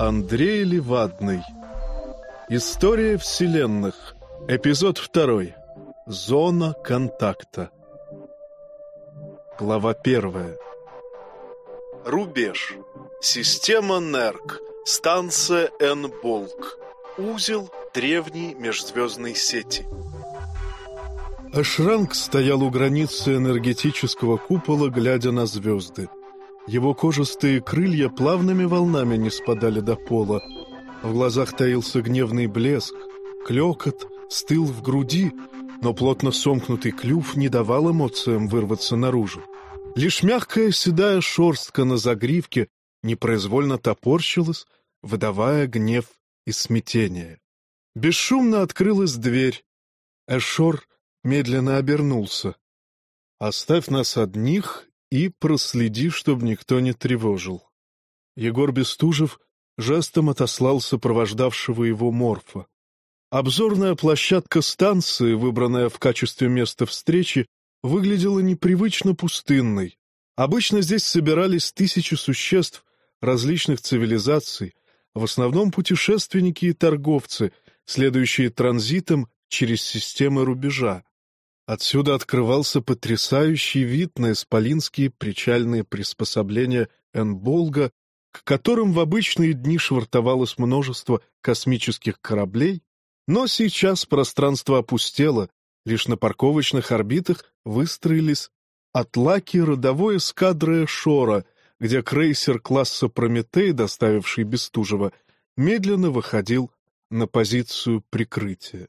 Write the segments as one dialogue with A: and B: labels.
A: Андрей Левадный. История вселенных. Эпизод второй. Зона контакта. Глава первая. Рубеж. Система НЕРК. Станция Энболк. Узел древней межзвездной сети. Ашранг стоял у границы энергетического купола, глядя на звезды. Его кожистые крылья плавными волнами не спадали до пола. В глазах таился гневный блеск, клекот стыл в груди, но плотно сомкнутый клюв не давал эмоциям вырваться наружу. Лишь мягкая седая шерстка на загривке непроизвольно топорщилась, выдавая гнев и смятение. Бесшумно открылась дверь. Эшор медленно обернулся. «Оставь нас одних и проследи, чтобы никто не тревожил». Егор Бестужев жестом отослал сопровождавшего его морфа. Обзорная площадка станции, выбранная в качестве места встречи, выглядела непривычно пустынной. Обычно здесь собирались тысячи существ различных цивилизаций, в основном путешественники и торговцы, следующие транзитом через системы рубежа. Отсюда открывался потрясающий вид на исполинские причальные приспособления Энболга, к которым в обычные дни швартовалось множество космических кораблей, но сейчас пространство опустело, лишь на парковочных орбитах выстроились атлаки родовой эскадры Шора, где крейсер класса «Прометей», доставивший Бестужева, медленно выходил на позицию прикрытия.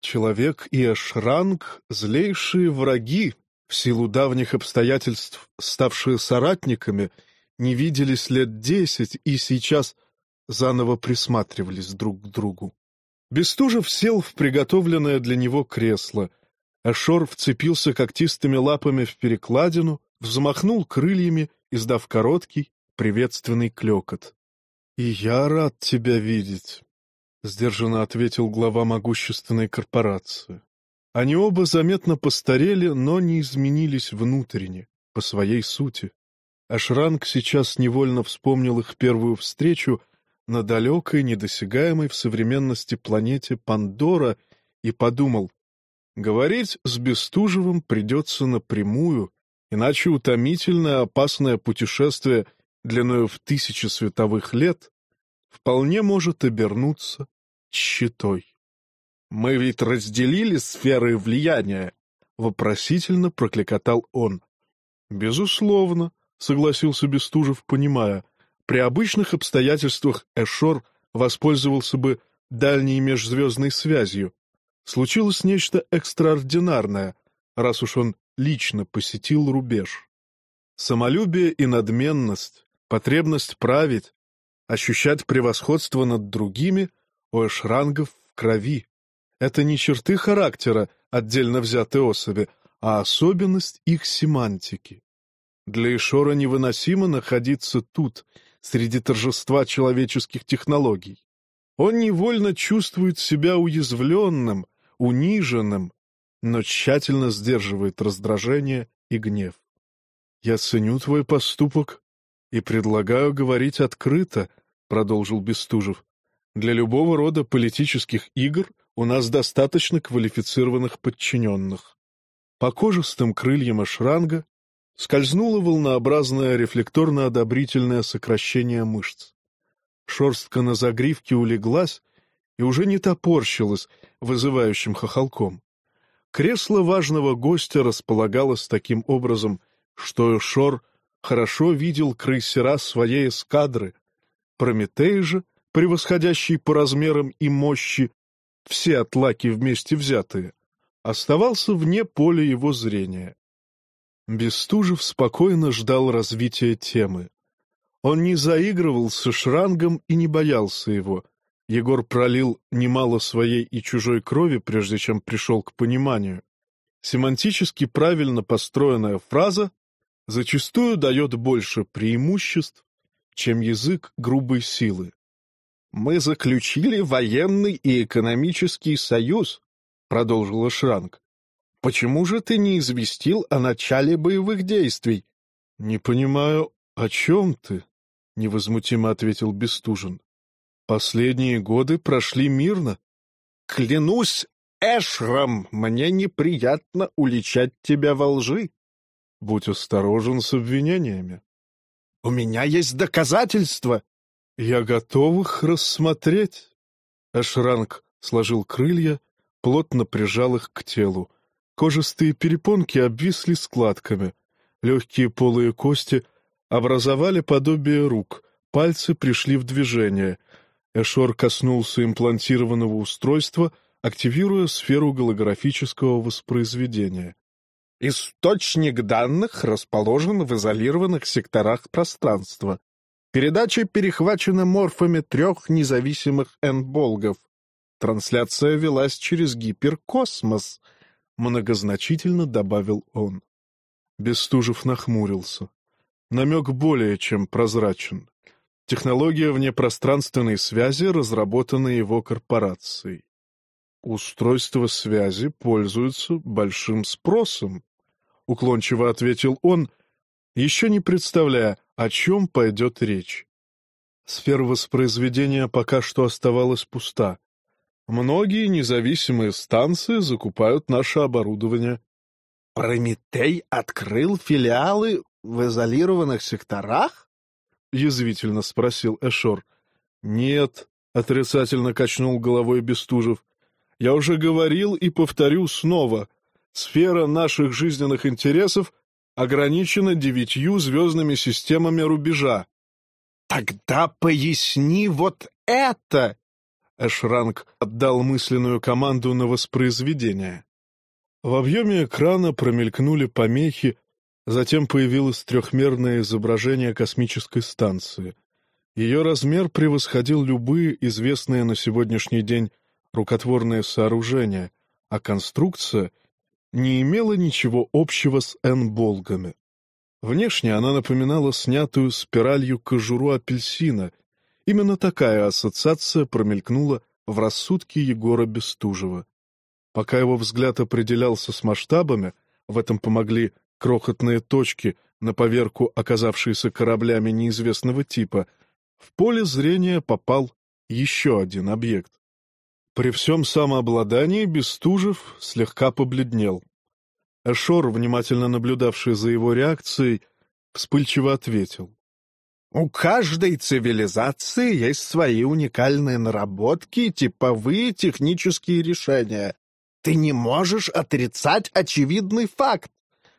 A: Человек и Ашранг — злейшие враги, в силу давних обстоятельств ставшие соратниками, не виделись лет десять и сейчас заново присматривались друг к другу. Бестужев сел в приготовленное для него кресло. Ашор вцепился когтистыми лапами в перекладину, взмахнул крыльями, издав короткий, приветственный клекот. — И я рад тебя видеть. — сдержанно ответил глава могущественной корпорации. Они оба заметно постарели, но не изменились внутренне, по своей сути. Ашранг сейчас невольно вспомнил их первую встречу на далекой, недосягаемой в современности планете Пандора и подумал, говорить с Бестужевым придется напрямую, иначе утомительное опасное путешествие длиною в тысячи световых лет вполне может обернуться щитой. «Мы ведь разделили сферы влияния», — вопросительно прокликотал он. «Безусловно», — согласился Бестужев, понимая, при обычных обстоятельствах Эшор воспользовался бы дальней межзвездной связью. Случилось нечто экстраординарное, раз уж он лично посетил рубеж. Самолюбие и надменность, потребность править, Ощущать превосходство над другими у эшрангов в крови. Это не черты характера отдельно взятой особи, а особенность их семантики. Для Ишора невыносимо находиться тут, среди торжества человеческих технологий. Он невольно чувствует себя уязвленным, униженным, но тщательно сдерживает раздражение и гнев. «Я ценю твой поступок и предлагаю говорить открыто, — продолжил Бестужев. «Для любого рода политических игр у нас достаточно квалифицированных подчиненных». По кожистым крыльям Ашранга скользнуло волнообразное рефлекторно-одобрительное сокращение мышц. Шерстка на загривке улеглась и уже не топорщилась вызывающим хохолком. Кресло важного гостя располагалось таким образом, что Шор хорошо видел крейсера своей эскадры, Прометей же, превосходящий по размерам и мощи все атлаки вместе взятые, оставался вне поля его зрения. Бестужев спокойно ждал развития темы. Он не заигрывал со шрангом и не боялся его. Егор пролил немало своей и чужой крови, прежде чем пришел к пониманию. Семантически правильно построенная фраза зачастую дает больше преимуществ, чем язык грубой силы. «Мы заключили военный и экономический союз», — продолжила Шранк. «Почему же ты не известил о начале боевых действий?» «Не понимаю, о чем ты?» — невозмутимо ответил Бестужин. Последние годы прошли мирно.
B: Клянусь Эшрам, мне неприятно уличать тебя во лжи.
A: Будь осторожен с обвинениями.
B: У меня есть доказательства.
A: Я готов их рассмотреть. Эшранг сложил крылья, плотно прижал их к телу. Кожистые перепонки обвисли складками. Легкие полые кости образовали подобие рук, пальцы пришли в движение. Эшор коснулся имплантированного устройства, активируя сферу голографического воспроизведения.
B: Источник данных расположен в изолированных секторах пространства. Передача перехвачена морфами трех независимых энболгов. Трансляция велась через гиперкосмос, многозначительно добавил он.
A: Бестужев нахмурился. Намек более чем прозрачен. Технология внепространственной связи разработана его корпорацией. Устройства связи пользуются большим спросом, уклончиво ответил он, еще не представляя, о чем пойдет речь. Сфера воспроизведения пока что оставалась пуста. Многие независимые станции закупают наше оборудование.
B: Прометей открыл филиалы в изолированных секторах?
A: Язвительно спросил Эшор. Нет, отрицательно качнул головой Бестужев. Я уже говорил и повторю снова. Сфера наших жизненных интересов ограничена девятью звездными системами рубежа.
B: Тогда поясни вот это!
A: Эшранг отдал мысленную команду на воспроизведение. В объеме экрана промелькнули помехи, затем появилось трехмерное изображение космической станции. Ее размер превосходил любые известные на сегодняшний день рукотворные сооружения, а конструкция не имела ничего общего с энболгами. Внешне она напоминала снятую спиралью кожуру апельсина — Именно такая ассоциация промелькнула в рассудке Егора Бестужева. Пока его взгляд определялся с масштабами, в этом помогли крохотные точки, на поверку оказавшиеся кораблями неизвестного типа, в поле зрения попал еще один объект. При всем самообладании Бестужев слегка побледнел. Эшор, внимательно наблюдавший за его реакцией, вспыльчиво ответил.
B: У каждой цивилизации есть свои уникальные наработки, типовые технические решения. Ты не можешь отрицать очевидный факт.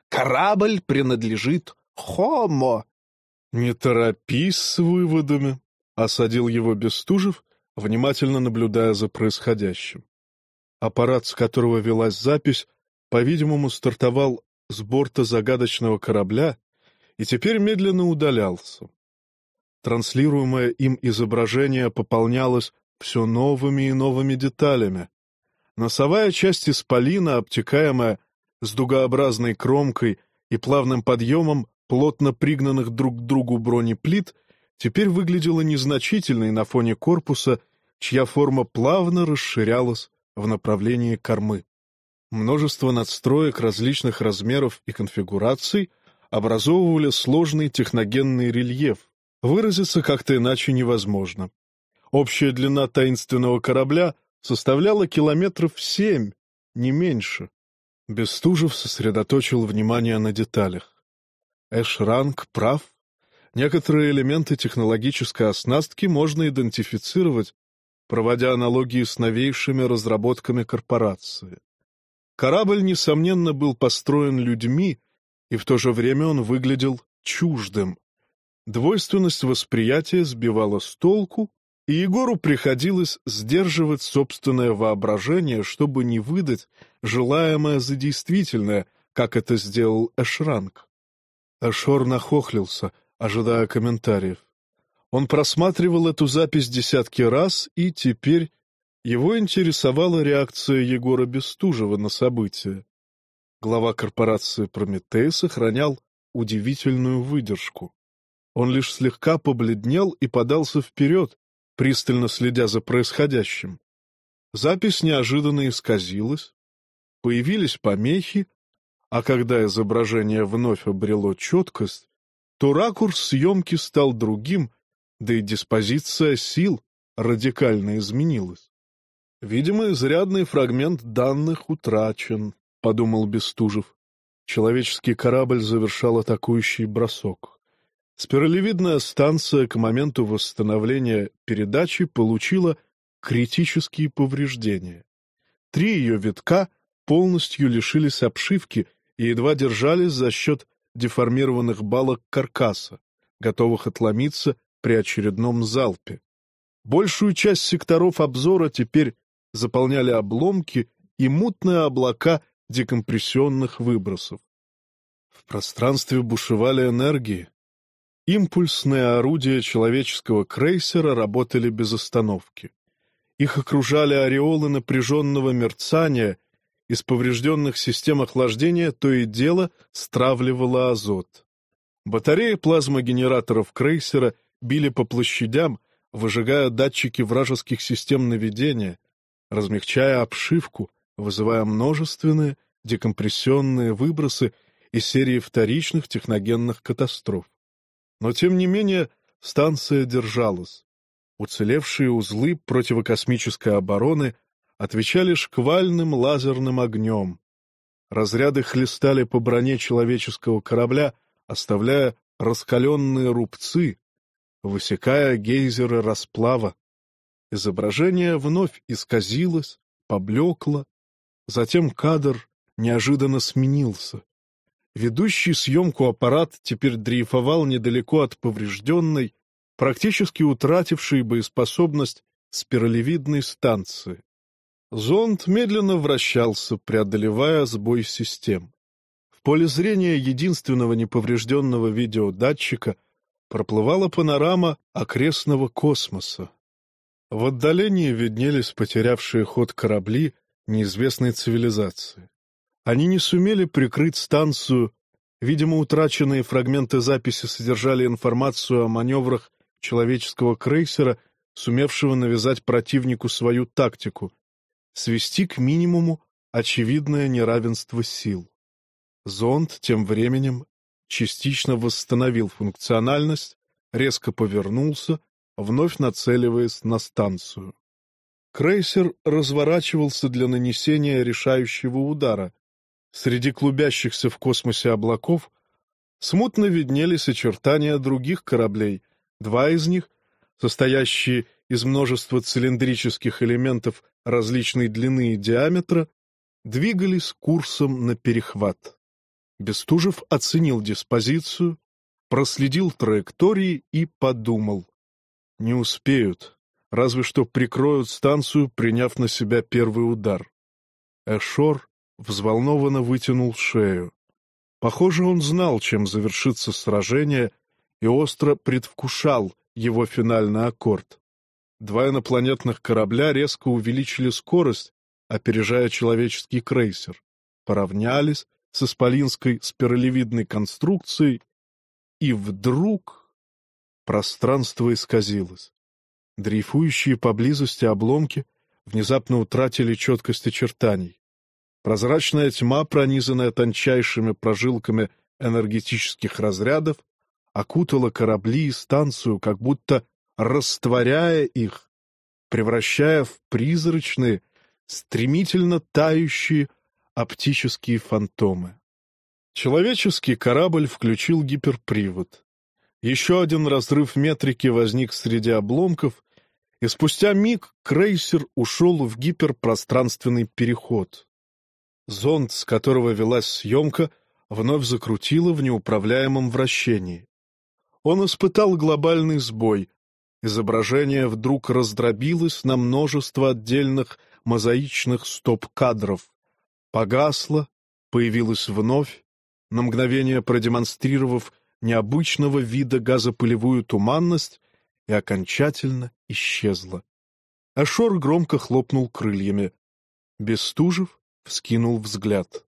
B: Корабль принадлежит Хомо.
A: — Не торопись с выводами, — осадил его Бестужев, внимательно наблюдая за происходящим. Аппарат, с которого велась запись, по-видимому, стартовал с борта загадочного корабля и теперь медленно удалялся. Транслируемое им изображение пополнялось все новыми и новыми деталями. Носовая часть исполина, обтекаемая с дугообразной кромкой и плавным подъемом плотно пригнанных друг к другу бронеплит, теперь выглядела незначительной на фоне корпуса, чья форма плавно расширялась в направлении кормы. Множество надстроек различных размеров и конфигураций образовывали сложный техногенный рельеф, Выразиться как-то иначе невозможно. Общая длина таинственного корабля составляла километров семь, не меньше. Бестужев сосредоточил внимание на деталях. Эшранг прав. Некоторые элементы технологической оснастки можно идентифицировать, проводя аналогии с новейшими разработками корпорации. Корабль, несомненно, был построен людьми, и в то же время он выглядел чуждым, Двойственность восприятия сбивала с толку, и Егору приходилось сдерживать собственное воображение, чтобы не выдать желаемое за действительное, как это сделал Эшранг. Эшор нахохлился, ожидая комментариев. Он просматривал эту запись десятки раз, и теперь его интересовала реакция Егора Бестужева на события. Глава корпорации «Прометей» сохранял удивительную выдержку. Он лишь слегка побледнел и подался вперед, пристально следя за происходящим. Запись неожиданно исказилась, появились помехи, а когда изображение вновь обрело четкость, то ракурс съемки стал другим, да и диспозиция сил радикально изменилось. «Видимо, изрядный фрагмент данных утрачен», — подумал Бестужев. Человеческий корабль завершал атакующий бросок. Спиралевидная станция к моменту восстановления передачи получила критические повреждения. Три ее витка полностью лишились обшивки и едва держались за счет деформированных балок каркаса, готовых отломиться при очередном залпе. Большую часть секторов обзора теперь заполняли обломки и мутные облака декомпрессионных выбросов. В пространстве бушевали энергии. Импульсные орудия человеческого крейсера работали без остановки. Их окружали ореолы напряженного мерцания, из поврежденных систем охлаждения то и дело стравливало азот. Батареи плазмогенераторов крейсера били по площадям, выжигая датчики вражеских систем наведения, размягчая обшивку, вызывая множественные декомпрессионные выбросы из серии вторичных техногенных катастроф. Но, тем не менее, станция держалась. Уцелевшие узлы противокосмической обороны отвечали шквальным лазерным огнем. Разряды хлестали по броне человеческого корабля, оставляя раскаленные рубцы, высекая гейзеры расплава. Изображение вновь исказилось, поблекло, затем кадр неожиданно сменился. Ведущий съемку аппарат теперь дрейфовал недалеко от поврежденной, практически утратившей боеспособность спиралевидной станции. Зонд медленно вращался, преодолевая сбой систем. В поле зрения единственного неповрежденного видеодатчика проплывала панорама окрестного космоса. В отдалении виднелись потерявшие ход корабли неизвестной цивилизации. Они не сумели прикрыть станцию, видимо, утраченные фрагменты записи содержали информацию о маневрах человеческого крейсера, сумевшего навязать противнику свою тактику, свести к минимуму очевидное неравенство сил. Зонд тем временем частично восстановил функциональность, резко повернулся, вновь нацеливаясь на станцию. Крейсер разворачивался для нанесения решающего удара, Среди клубящихся в космосе облаков смутно виднелись очертания других кораблей, два из них, состоящие из множества цилиндрических элементов различной длины и диаметра, двигались курсом на перехват. Бестужев оценил диспозицию, проследил траектории и подумал. Не успеют, разве что прикроют станцию, приняв на себя первый удар. Эшор взволнованно вытянул шею. Похоже, он знал, чем завершится сражение, и остро предвкушал его финальный аккорд. Два инопланетных корабля резко увеличили скорость, опережая человеческий крейсер, поравнялись с исполинской спиралевидной конструкцией, и вдруг пространство исказилось. Дрейфующие поблизости обломки внезапно утратили четкость очертаний. Прозрачная тьма, пронизанная тончайшими прожилками энергетических разрядов, окутала корабли и станцию, как будто растворяя их, превращая в призрачные, стремительно тающие оптические фантомы. Человеческий корабль включил гиперпривод. Еще один разрыв метрики возник среди обломков, и спустя миг крейсер ушел в гиперпространственный переход. Зонд, с которого велась съемка, вновь закрутило в неуправляемом вращении. Он испытал глобальный сбой. Изображение вдруг раздробилось на множество отдельных мозаичных стоп-кадров. Погасло, появилось вновь, на мгновение продемонстрировав необычного вида газопылевую туманность и окончательно исчезла. Ашор громко хлопнул крыльями. Бестужев вскинул взгляд.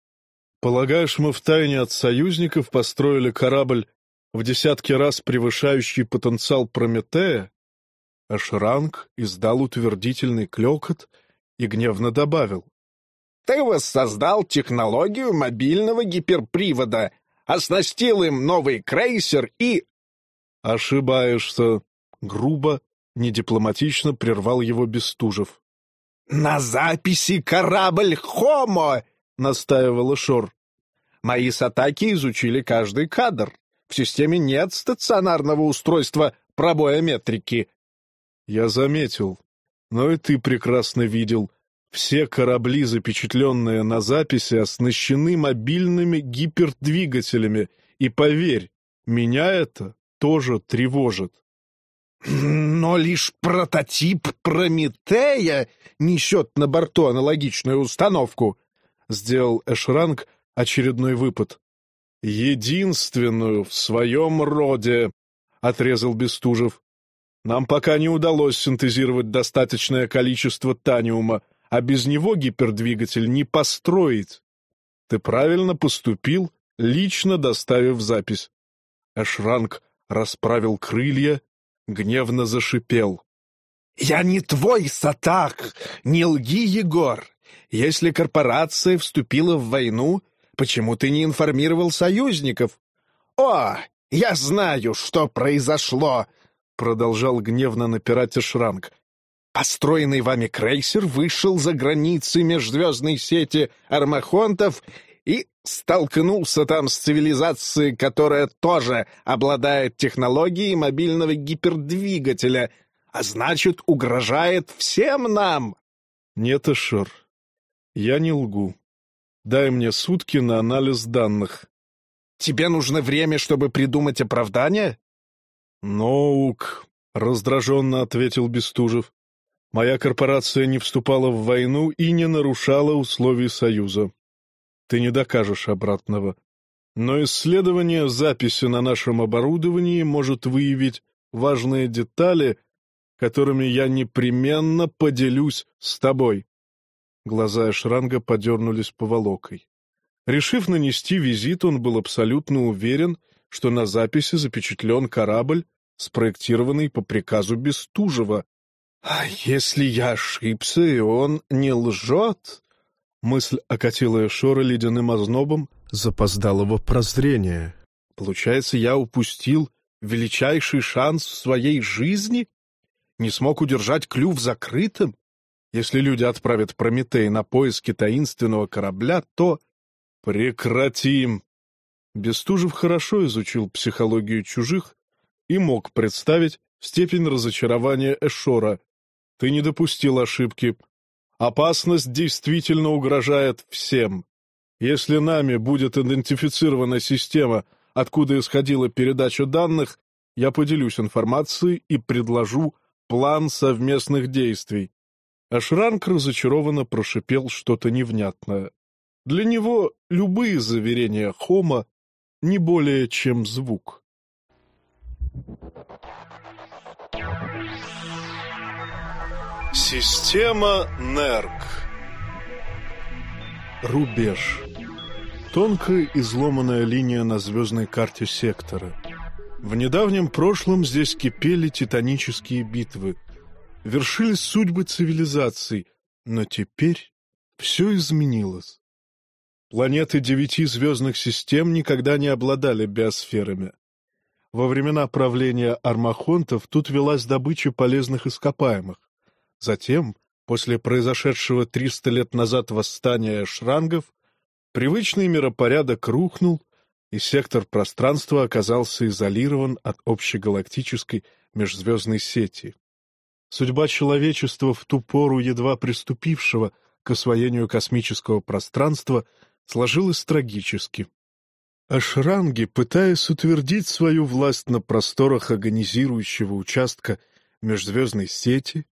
A: «Полагаешь, мы втайне от союзников построили корабль в десятки раз превышающий потенциал Прометея?» Ашранг издал утвердительный клекот и гневно добавил.
B: «Ты воссоздал технологию мобильного гиперпривода, оснастил им новый крейсер и...»
A: «Ошибаешься», — грубо, Недипломатично прервал его Бестужев.
B: «На записи корабль «Хомо», — настаивала Шор. «Мои сатаки изучили каждый кадр. В системе нет стационарного устройства пробоя метрики».
A: «Я заметил. Но и ты прекрасно видел. Все корабли, запечатленные на записи, оснащены мобильными гипердвигателями. И поверь, меня это тоже тревожит.
B: Но лишь прототип Прометея несет на борту аналогичную установку.
A: Сделал Эшранг очередной выпад. Единственную в своем роде, отрезал Бестужев. Нам пока не удалось синтезировать достаточное количество таниума, а без него гипердвигатель не построить. Ты правильно поступил, лично доставив запись. Эшранг расправил крылья, гневно зашипел.
B: «Я не твой сатак! Не лги, Егор! Если корпорация вступила в войну, почему ты не информировал союзников? О, я знаю, что произошло!» Продолжал гневно напирать Эшранг. Построенный вами крейсер вышел за границы межзвездной сети армахонтов и столкнулся там с цивилизацией, которая тоже обладает технологией мобильного гипердвигателя, а значит, угрожает всем нам.
A: Нет, Эшер, я не лгу. Дай мне сутки на анализ данных.
B: Тебе нужно время, чтобы придумать оправдание?
A: Ноук, раздраженно ответил Бестужев. Моя корпорация не вступала в войну и не нарушала условий Союза. Ты не докажешь обратного. Но исследование записи на нашем оборудовании может выявить важные детали, которыми я непременно поделюсь с тобой. Глаза Эшранга подернулись поволокой. Решив нанести визит, он был абсолютно уверен, что на записи запечатлен корабль, спроектированный по приказу Бестужева. «А если я ошибся, и он не лжет?» Мысль окатила Эшора ледяным ознобом запоздалого прозрения. «Получается, я упустил величайший шанс в своей жизни? Не смог удержать клюв закрытым? Если люди отправят Прометей на поиски таинственного корабля, то... Прекратим!» Бестужев хорошо изучил психологию чужих и мог представить степень разочарования Эшора. «Ты не допустил ошибки. Опасность действительно угрожает всем. Если нами будет идентифицирована система, откуда исходила передача данных, я поделюсь информацией и предложу план совместных действий. Ашранг разочарованно прошипел что-то невнятное. Для него любые заверения Хома не более чем звук. Система НЕРК Рубеж Тонкая изломанная линия на звездной карте сектора. В недавнем прошлом здесь кипели титанические битвы. Вершились судьбы цивилизаций, но теперь все изменилось. Планеты девяти звездных систем никогда не обладали биосферами. Во времена правления армахонтов тут велась добыча полезных ископаемых. Затем, после произошедшего 300 лет назад восстания шрангов, привычный миропорядок рухнул, и сектор пространства оказался изолирован от общегалактической межзвездной сети. Судьба человечества в ту пору, едва приступившего к освоению космического пространства, сложилась трагически. Ашранги, пытаясь утвердить свою власть на просторах агонизирующего участка межзвездной сети,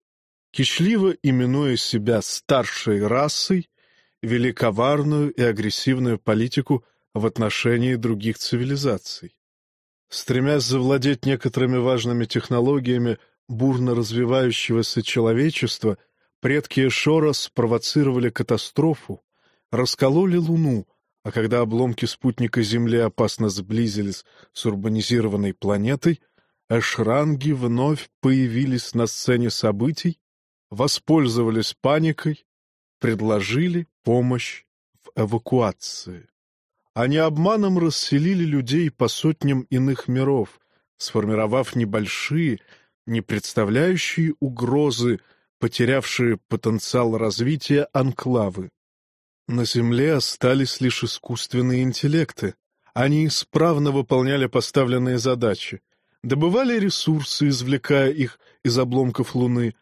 A: кичливо именуя себя старшей расой, вели коварную и агрессивную политику в отношении других цивилизаций. Стремясь завладеть некоторыми важными технологиями бурно развивающегося человечества, предки Эшора спровоцировали катастрофу, раскололи Луну, а когда обломки спутника Земли опасно сблизились с урбанизированной планетой, эшранги вновь появились на сцене событий воспользовались паникой, предложили помощь в эвакуации. Они обманом расселили людей по сотням иных миров, сформировав небольшие, не представляющие угрозы, потерявшие потенциал развития анклавы. На Земле остались лишь искусственные интеллекты. Они исправно выполняли поставленные задачи, добывали ресурсы, извлекая их из обломков Луны,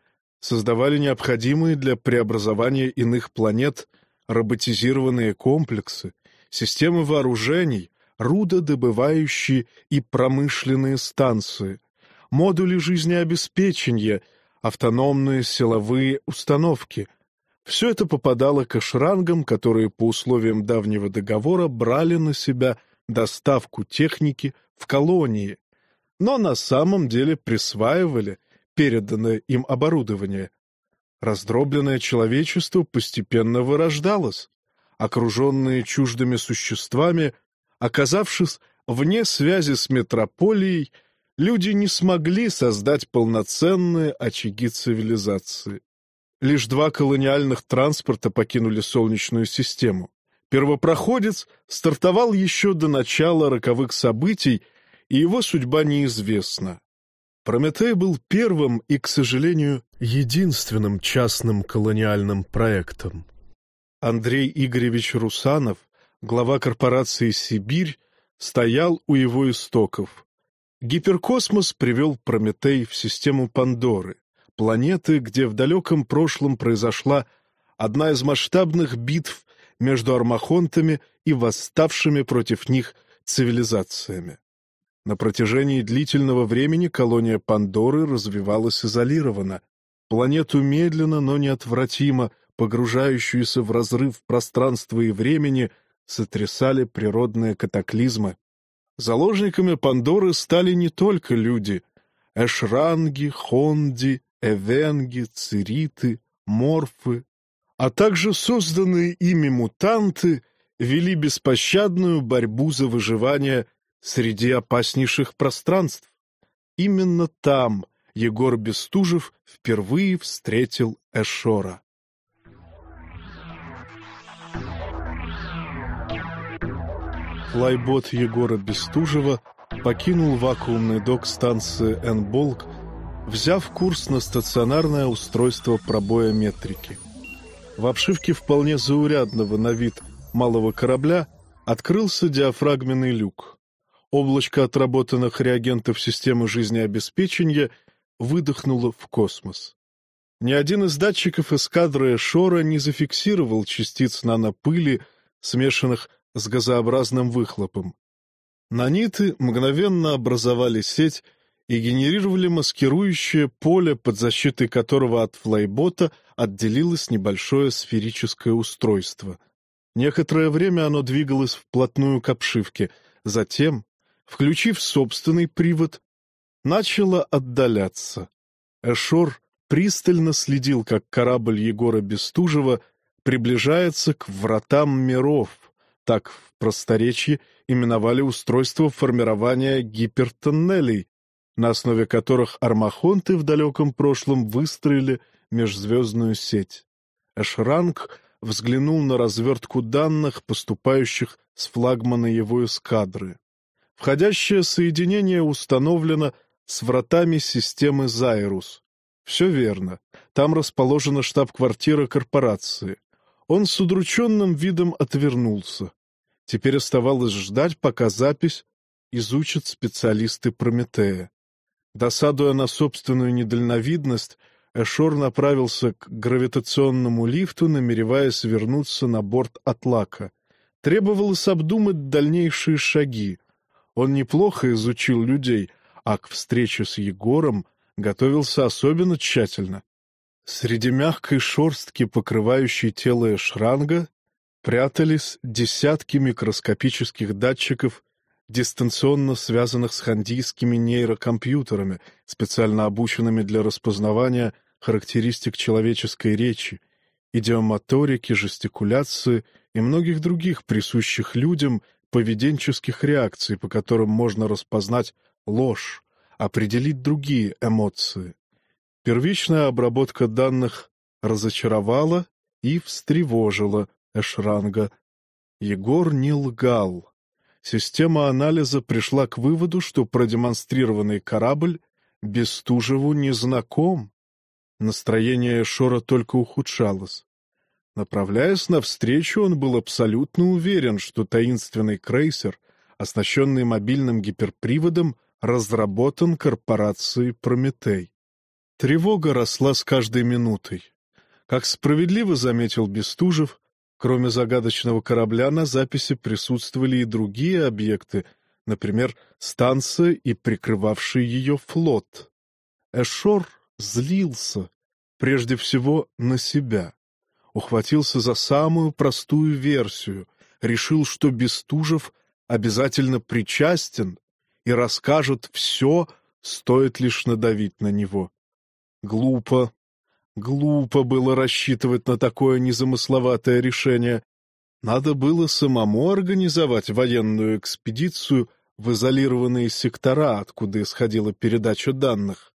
A: создавали необходимые для преобразования иных планет роботизированные комплексы, системы вооружений, рудодобывающие и промышленные станции, модули жизнеобеспечения, автономные силовые установки. Все это попадало к эшрангам, которые по условиям давнего договора брали на себя доставку техники в колонии, но на самом деле присваивали переданное им оборудование. Раздробленное человечество постепенно вырождалось, окруженные чуждыми существами, оказавшись вне связи с метрополией, люди не смогли создать полноценные очаги цивилизации. Лишь два колониальных транспорта покинули Солнечную систему. Первопроходец стартовал еще до начала роковых событий, и его судьба неизвестна. Прометей был первым и, к сожалению, единственным частным колониальным проектом. Андрей Игоревич Русанов, глава корпорации «Сибирь», стоял у его истоков. Гиперкосмос привел Прометей в систему Пандоры, планеты, где в далеком прошлом произошла одна из масштабных битв между армахонтами и восставшими против них цивилизациями. На протяжении длительного времени колония Пандоры развивалась изолированно. Планету медленно, но неотвратимо, погружающуюся в разрыв пространства и времени, сотрясали природные катаклизмы. Заложниками Пандоры стали не только люди. Эшранги, Хонди, Эвенги, Цириты, Морфы, а также созданные ими мутанты вели беспощадную борьбу за выживание среди опаснейших пространств. Именно там Егор Бестужев впервые встретил Эшора. Флайбот Егора Бестужева покинул вакуумный док станции «Энболк», взяв курс на стационарное устройство пробоя метрики. В обшивке вполне заурядного на вид малого корабля открылся диафрагменный люк. Облачко отработанных реагентов системы жизнеобеспечения выдохнуло в космос. Ни один из датчиков эскадры Шора не зафиксировал частиц нанопыли, смешанных с газообразным выхлопом. Наниты мгновенно образовали сеть и генерировали маскирующее поле, под защитой которого от флайбота отделилось небольшое сферическое устройство. Некоторое время оно двигалось вплотную к обшивке, затем, включив собственный привод, начало отдаляться. Эшор пристально следил, как корабль Егора Бестужева приближается к вратам миров, так в просторечии именовали устройство формирования гипертоннелей, на основе которых армахонты в далеком прошлом выстроили межзвездную сеть. Эшранг взглянул на развертку данных, поступающих с флагмана его эскадры. Входящее соединение установлено с вратами системы «Зайрус». Все верно. Там расположена штаб-квартира корпорации. Он с удрученным видом отвернулся. Теперь оставалось ждать, пока запись изучат специалисты Прометея. Досадуя на собственную недальновидность, Эшор направился к гравитационному лифту, намереваясь вернуться на борт Атлака. Требовалось обдумать дальнейшие шаги. Он неплохо изучил людей, а к встрече с Егором готовился особенно тщательно. Среди мягкой шорстки, покрывающей тело Эшранга, прятались десятки микроскопических датчиков, дистанционно связанных с хандийскими нейрокомпьютерами, специально обученными для распознавания характеристик человеческой речи, идиомоторики, жестикуляции и многих других присущих людям поведенческих реакций, по которым можно распознать ложь, определить другие эмоции. Первичная обработка данных разочаровала и встревожила Эшранга. Егор не лгал. Система анализа пришла к выводу, что продемонстрированный корабль Бестужеву не знаком. Настроение Шора только ухудшалось. Направляясь навстречу, он был абсолютно уверен, что таинственный крейсер, оснащенный мобильным гиперприводом, разработан корпорацией «Прометей». Тревога росла с каждой минутой. Как справедливо заметил Бестужев, кроме загадочного корабля на записи присутствовали и другие объекты, например, станция и прикрывавший ее флот. Эшор злился, прежде всего, на себя. Ухватился за самую простую версию, решил, что Бестужев обязательно причастен и расскажет все, стоит лишь надавить на него. Глупо, глупо было рассчитывать на такое незамысловатое решение. Надо было самому организовать военную экспедицию в изолированные сектора, откуда исходила передача данных.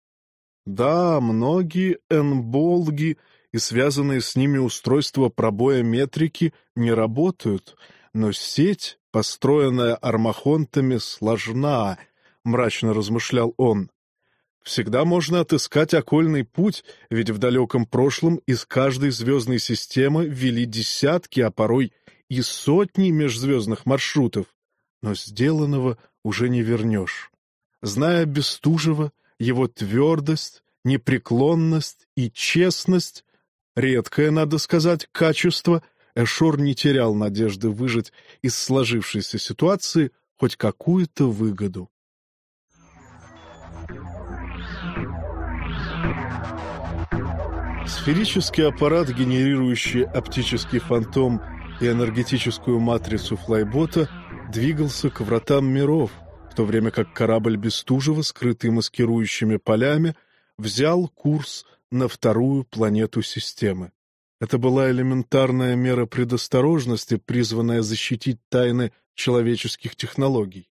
A: Да, многие энболги и связанные с ними устройства пробоя метрики не работают, но сеть, построенная армахонтами, сложна, — мрачно размышлял он. Всегда можно отыскать окольный путь, ведь в далеком прошлом из каждой звездной системы ввели десятки, а порой и сотни межзвездных маршрутов. Но сделанного уже не вернешь. Зная Бестужева, его твердость, непреклонность и честность, редкое, надо сказать, качество, Эшор не терял надежды выжить из сложившейся ситуации хоть какую-то выгоду. Сферический аппарат, генерирующий оптический фантом и энергетическую матрицу флайбота, двигался к вратам миров, в то время как корабль Бестужева, скрытый маскирующими полями, взял курс на вторую планету системы. Это была элементарная мера предосторожности, призванная защитить тайны человеческих технологий.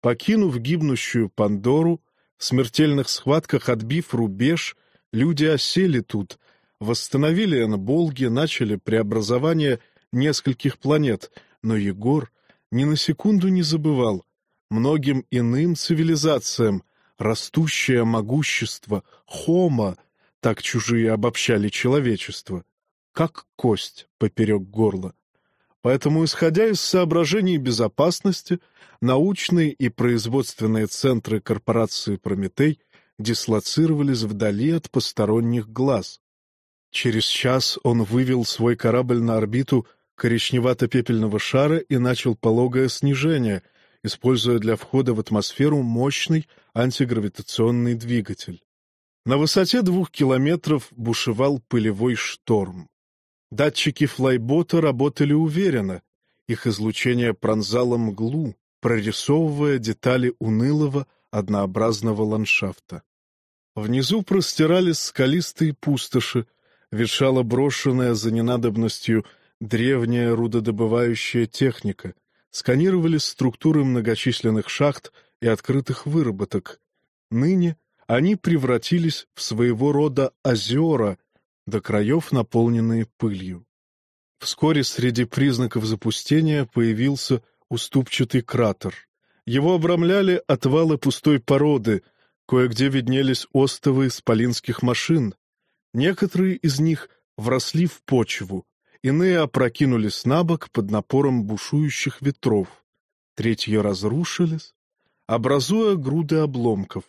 A: Покинув гибнущую Пандору, в смертельных схватках отбив рубеж, люди осели тут, восстановили Энболги, начали преобразование нескольких планет, но Егор ни на секунду не забывал, многим иным цивилизациям растущее могущество Хома, так чужие обобщали человечество, как кость поперек горла. Поэтому, исходя из соображений безопасности, научные и производственные центры корпорации «Прометей» дислоцировались вдали от посторонних глаз. Через час он вывел свой корабль на орбиту коричневато-пепельного шара и начал пологое снижение, используя для входа в атмосферу мощный антигравитационный двигатель. На высоте двух километров бушевал пылевой шторм. Датчики флайбота работали уверенно, их излучение пронзало мглу, прорисовывая детали унылого, однообразного ландшафта. Внизу простирались скалистые пустоши, ветшала брошенная за ненадобностью древняя рудодобывающая техника, сканировались структуры многочисленных шахт и открытых выработок. Ныне они превратились в своего рода озера, до краев наполненные пылью. Вскоре среди признаков запустения появился уступчатый кратер. Его обрамляли отвалы пустой породы, кое-где виднелись остовы исполинских машин. Некоторые из них вросли в почву, Иные опрокинулись на бок под напором бушующих ветров. Третьи разрушились, образуя груды обломков.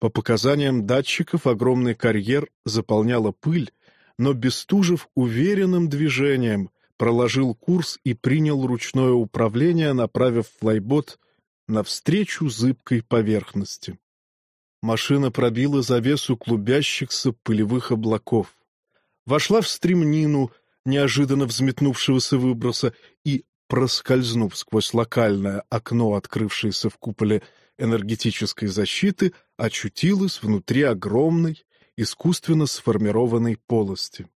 A: По показаниям датчиков, огромный карьер заполняла пыль, но Бестужев уверенным движением проложил курс и принял ручное управление, направив флайбот навстречу зыбкой поверхности. Машина пробила завесу клубящихся пылевых облаков. Вошла в стремнину, неожиданно взметнувшегося выброса и, проскользнув сквозь локальное окно, открывшееся в куполе энергетической защиты, очутилась внутри огромной, искусственно сформированной полости.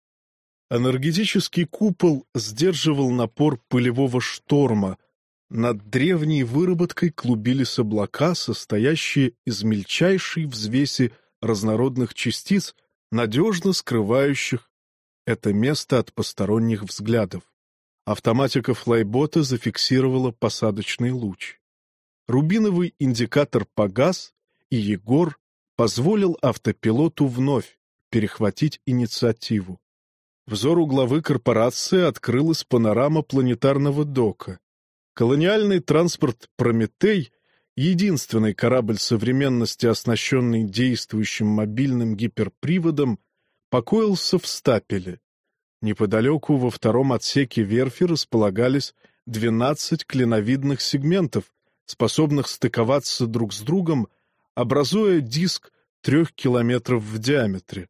A: Энергетический купол сдерживал напор пылевого шторма. Над древней выработкой клубились облака, состоящие из мельчайшей взвеси разнородных частиц, надежно скрывающих это место от посторонних взглядов. Автоматика флайбота зафиксировала посадочный луч. Рубиновый индикатор погас, и Егор позволил автопилоту вновь перехватить инициативу. Взору главы корпорации открылась панорама планетарного дока. Колониальный транспорт «Прометей» — единственный корабль современности, оснащенный действующим мобильным гиперприводом, покоился в стапеле. Неподалеку во втором отсеке верфи располагались 12 клиновидных сегментов, способных стыковаться друг с другом, образуя диск трех километров в диаметре.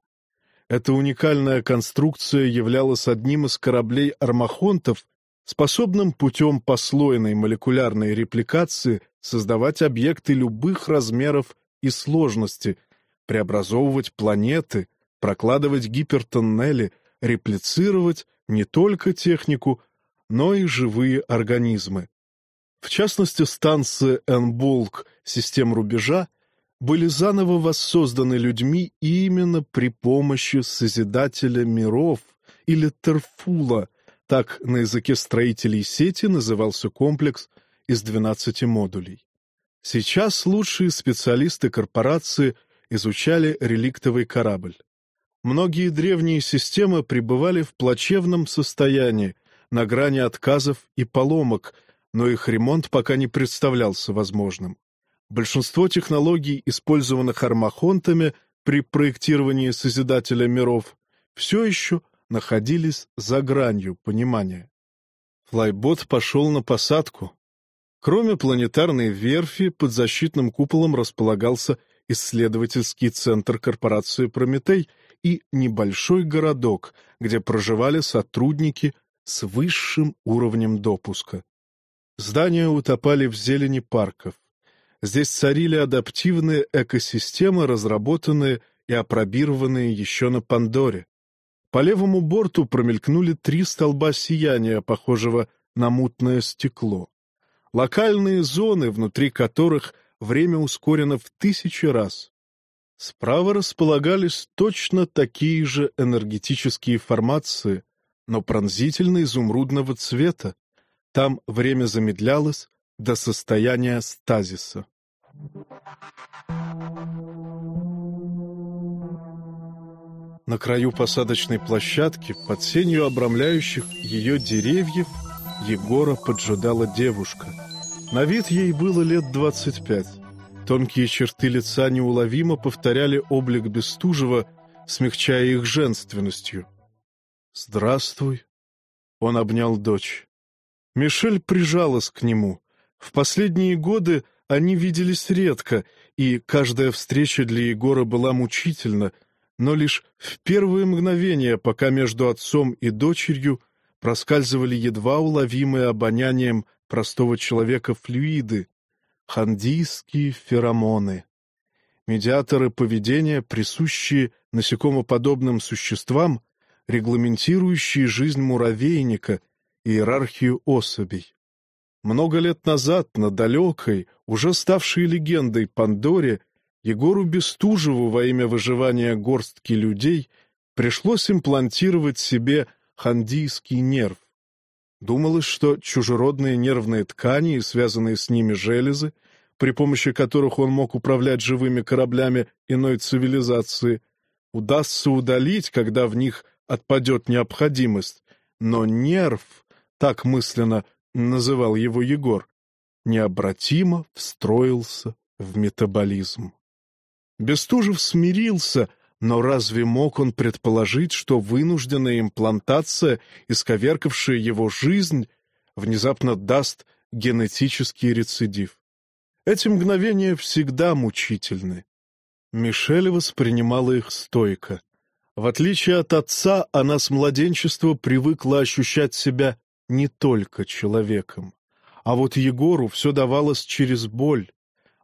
A: Эта уникальная конструкция являлась одним из кораблей армахонтов, способным путем послойной молекулярной репликации создавать объекты любых размеров и сложности, преобразовывать планеты, прокладывать гипертоннели, реплицировать не только технику, но и живые организмы. В частности, станция Энбулк систем рубежа были заново воссозданы людьми именно при помощи Созидателя миров или Терфула, так на языке строителей сети назывался комплекс из 12 модулей. Сейчас лучшие специалисты корпорации изучали реликтовый корабль. Многие древние системы пребывали в плачевном состоянии, на грани отказов и поломок, но их ремонт пока не представлялся возможным. Большинство технологий, использованных армахонтами при проектировании Созидателя миров, все еще находились за гранью понимания. Флайбот пошел на посадку. Кроме планетарной верфи, под защитным куполом располагался исследовательский центр корпорации «Прометей» и небольшой городок, где проживали сотрудники с высшим уровнем допуска. Здания утопали в зелени парков. Здесь царили адаптивные экосистемы, разработанные и опробированные еще на Пандоре. По левому борту промелькнули три столба сияния, похожего на мутное стекло. Локальные зоны, внутри которых время ускорено в тысячи раз. Справа располагались точно такие же энергетические формации, но пронзительно изумрудного цвета. Там время замедлялось до состояния стазиса. На краю посадочной площадки, под сенью обрамляющих ее деревьев, Егора поджидала девушка. На вид ей было лет двадцать пять. Тонкие черты лица неуловимо повторяли облик Бестужева, смягчая их женственностью. «Здравствуй!» Он обнял дочь. Мишель прижалась к нему. В последние годы они виделись редко, и каждая встреча для Егора была мучительна, но лишь в первые мгновения, пока между отцом и дочерью проскальзывали едва уловимые обонянием простого человека флюиды, хандийские феромоны. Медиаторы поведения, присущие насекомоподобным существам, регламентирующие жизнь муравейника, иерархию особей. Много лет назад на далекой, уже ставшей легендой Пандоре, Егору Бестужеву во имя выживания горстки людей пришлось имплантировать себе хандийский нерв. Думалось, что чужеродные нервные ткани и связанные с ними железы, при помощи которых он мог управлять живыми кораблями иной цивилизации, удастся удалить, когда в них отпадет необходимость. Но нерв, так мысленно называл его Егор, необратимо встроился в метаболизм. Бестужев смирился, но разве мог он предположить, что вынужденная имплантация, исковеркавшая его жизнь, внезапно даст генетический рецидив? Эти мгновения всегда мучительны. Мишель воспринимала их стойко. В отличие от отца, она с младенчества привыкла ощущать себя не только человеком. А вот Егору все давалось через боль.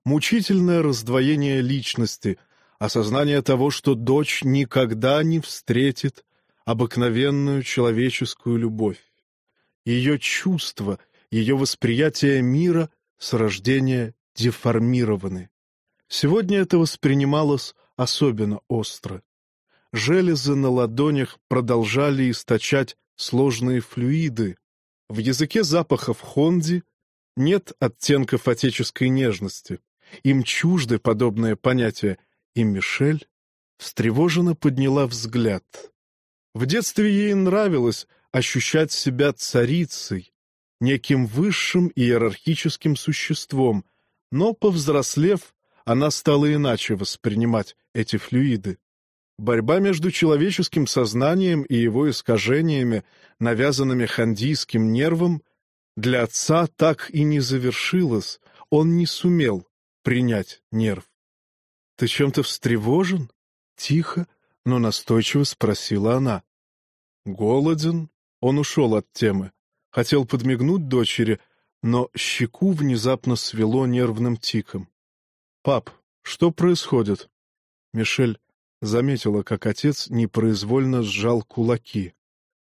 A: Мучительное раздвоение личности, осознание того, что дочь никогда не встретит обыкновенную человеческую любовь. Ее чувства, ее восприятие мира с рождения деформированы. Сегодня это воспринималось особенно остро. Железы на ладонях продолжали источать сложные флюиды, в языке запахов Хонди нет оттенков отеческой нежности. Им чужды подобные понятия, И Мишель встревоженно подняла взгляд. В детстве ей нравилось ощущать себя царицей, неким высшим иерархическим существом, но, повзрослев, она стала иначе воспринимать эти флюиды. Борьба между человеческим сознанием и его искажениями, навязанными хандийским нервом, для отца так и не завершилась, он не сумел принять нерв. — Ты чем-то встревожен? — тихо, но настойчиво спросила она. Голоден, он ушел от темы. Хотел подмигнуть дочери, но щеку внезапно свело нервным тиком. «Пап, что происходит?» Мишель заметила, как отец непроизвольно сжал кулаки.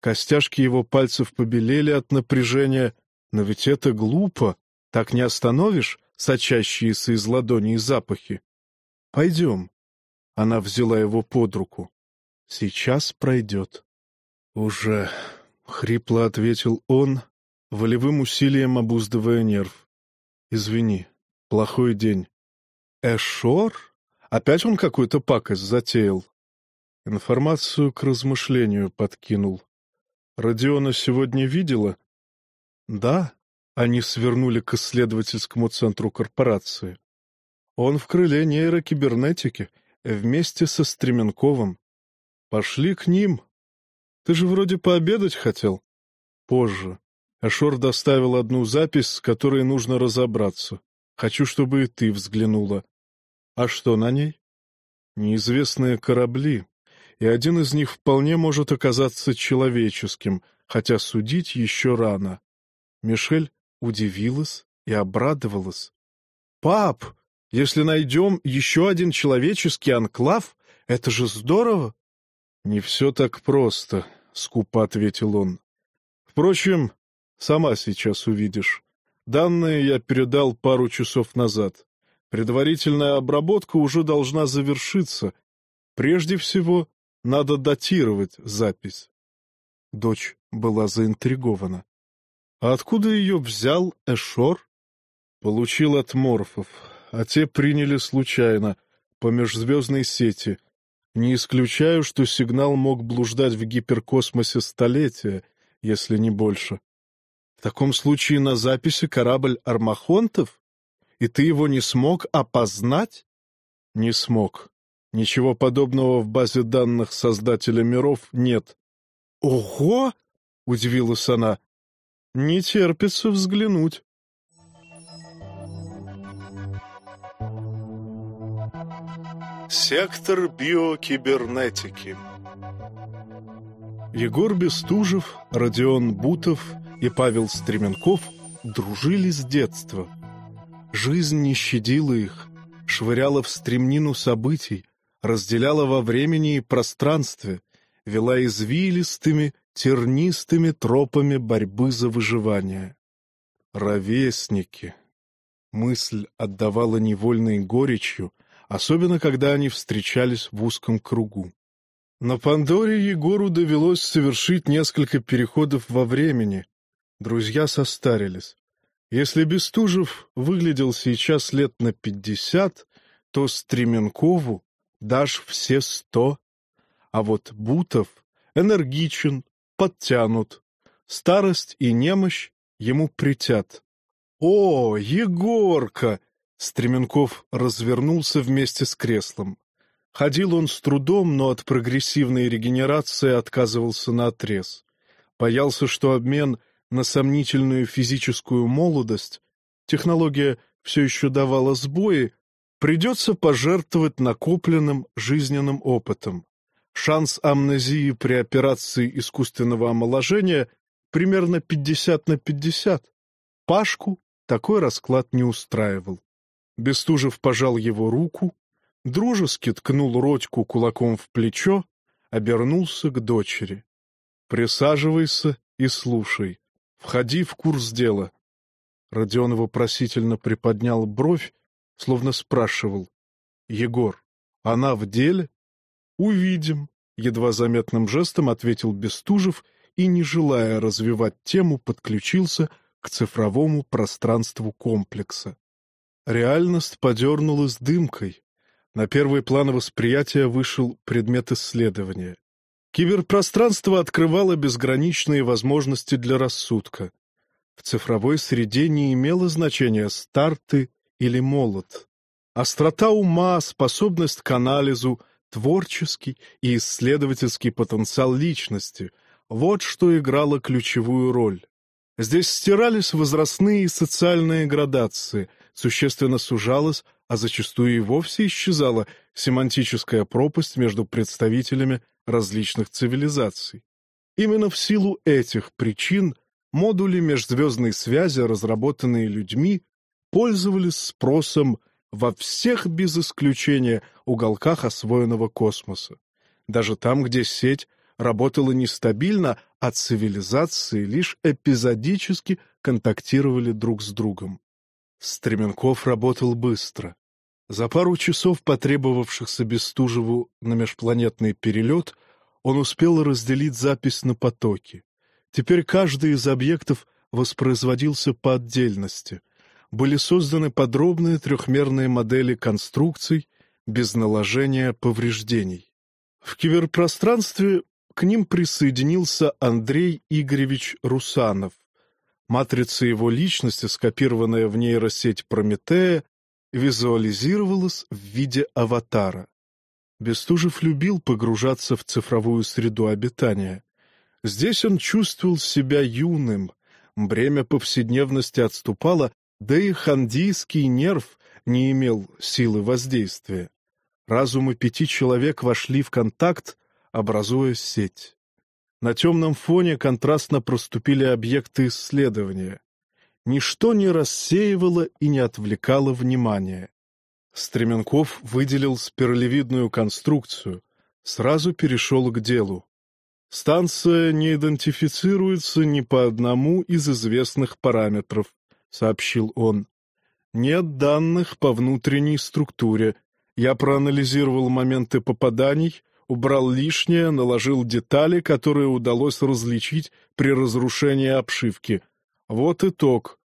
A: Костяшки его пальцев побелели от напряжения, но ведь это глупо, так не остановишь сочащиеся из ладоней запахи. «Пойдем». Она взяла его под руку. «Сейчас пройдет». «Уже...» — хрипло ответил он, волевым усилием обуздывая нерв. «Извини, плохой день». «Эшор? Опять он какую-то пакость затеял?» Информацию к размышлению подкинул. «Родиона сегодня видела?» «Да». Они свернули к исследовательскому центру корпорации. «Он в крыле нейрокибернетики, вместе со Стременковым. Пошли к ним. Ты же вроде пообедать хотел?» «Позже. Ашор доставил одну запись, с которой нужно разобраться. Хочу, чтобы и ты взглянула. А что на ней? Неизвестные корабли, и один из них вполне может оказаться человеческим, хотя судить еще рано. Мишель удивилась и обрадовалась. «Пап, если найдем еще один человеческий анклав, это же здорово!» «Не все так просто», — скупо ответил он. «Впрочем, Сама сейчас увидишь. Данные я передал пару часов назад. Предварительная обработка уже должна завершиться. Прежде всего, надо датировать запись. Дочь была заинтригована. А откуда ее взял Эшор? Получил от морфов, а те приняли случайно, по межзвездной сети. Не исключаю, что сигнал мог блуждать в гиперкосмосе столетия, если не больше. В таком случае на записи корабль Армахонтов? И ты его не смог опознать? Не смог. Ничего подобного в базе данных Создателя миров нет. Ого! — удивилась она. Не терпится взглянуть. Сектор биокибернетики Егор Бестужев, Родион Бутов — и Павел Стременков дружили с детства. Жизнь не щадила их, швыряла в стремнину событий, разделяла во времени и пространстве, вела извилистыми, тернистыми тропами борьбы за выживание. Ровесники. Мысль отдавала невольной горечью, особенно когда они встречались в узком кругу. На Пандоре Егору довелось совершить несколько переходов во времени, Друзья состарились. Если Бестужев выглядел сейчас лет на пятьдесят, то Стременкову дашь все сто. А вот Бутов энергичен, подтянут. Старость и немощь ему притят. «О, Егорка!» Стременков развернулся вместе с креслом. Ходил он с трудом, но от прогрессивной регенерации отказывался наотрез. Боялся, что обмен на сомнительную физическую молодость, технология все еще давала сбои, придется пожертвовать накопленным жизненным опытом. Шанс амнезии при операции искусственного омоложения примерно 50 на 50. Пашку такой расклад не устраивал. Бестужев пожал его руку, дружески ткнул Родьку кулаком в плечо, обернулся к дочери. «Присаживайся и слушай. Входи в курс дела. Родион вопросительно приподнял бровь, словно спрашивал. — Егор, она в деле? — Увидим, — едва заметным жестом ответил Бестужев и, не желая развивать тему, подключился к цифровому пространству комплекса. Реальность подернулась дымкой. На первый план восприятия вышел предмет исследования. Киберпространство открывало безграничные возможности для рассудка. В цифровой среде не имело значения старты или молот. Острота ума, способность к анализу, творческий и исследовательский потенциал личности — вот что играло ключевую роль. Здесь стирались возрастные и социальные градации, существенно сужалась, а зачастую и вовсе исчезала семантическая пропасть между представителями различных цивилизаций. Именно в силу этих причин модули межзвездной связи, разработанные людьми, пользовались спросом во всех без исключения уголках освоенного космоса. Даже там, где сеть работала нестабильно, а цивилизации лишь эпизодически контактировали друг с другом. Стременков работал быстро. За пару часов, потребовавшихся Бестужеву на межпланетный перелет, он успел разделить запись на потоки. Теперь каждый из объектов воспроизводился по отдельности. Были созданы подробные трехмерные модели конструкций без наложения повреждений. В киберпространстве к ним присоединился Андрей Игоревич Русанов. Матрица его личности, скопированная в нейросеть Прометея, визуализировалась в виде аватара. Бестужев любил погружаться в цифровую среду обитания. Здесь он чувствовал себя юным, бремя повседневности отступало, да и хандийский нерв не имел силы воздействия. Разумы пяти человек вошли в контакт, образуя сеть. На темном фоне контрастно проступили объекты исследования. Ничто не рассеивало и не отвлекало внимания. Стременков выделил спиралевидную конструкцию, сразу перешел к делу. Станция не идентифицируется ни по одному из известных параметров, сообщил он. Нет данных по внутренней структуре. Я проанализировал моменты попаданий, убрал лишнее, наложил детали, которые удалось различить при разрушении обшивки. Вот итог.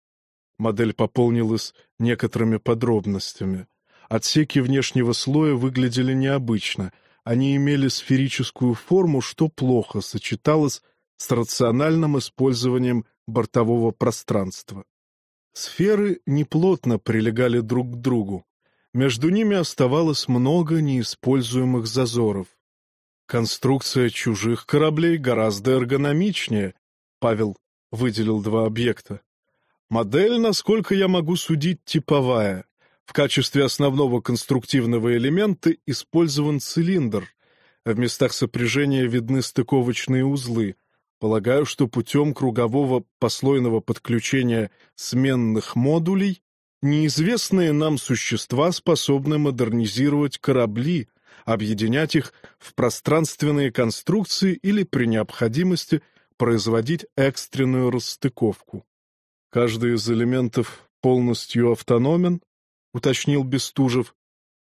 A: Модель пополнилась некоторыми подробностями. Отсеки внешнего слоя выглядели необычно. Они имели сферическую форму, что плохо сочеталось с рациональным использованием бортового пространства. Сферы неплотно прилегали друг к другу. Между ними оставалось много неиспользуемых зазоров. Конструкция чужих кораблей гораздо эргономичнее. Павел выделил два объекта. Модель, насколько я могу судить, типовая. В качестве основного конструктивного элемента использован цилиндр. В местах сопряжения видны стыковочные узлы. Полагаю, что путем кругового послойного подключения сменных модулей неизвестные нам существа способны модернизировать корабли — объединять их в пространственные конструкции или при необходимости производить экстренную расстыковку. Каждый из элементов полностью автономен, уточнил Бестужев.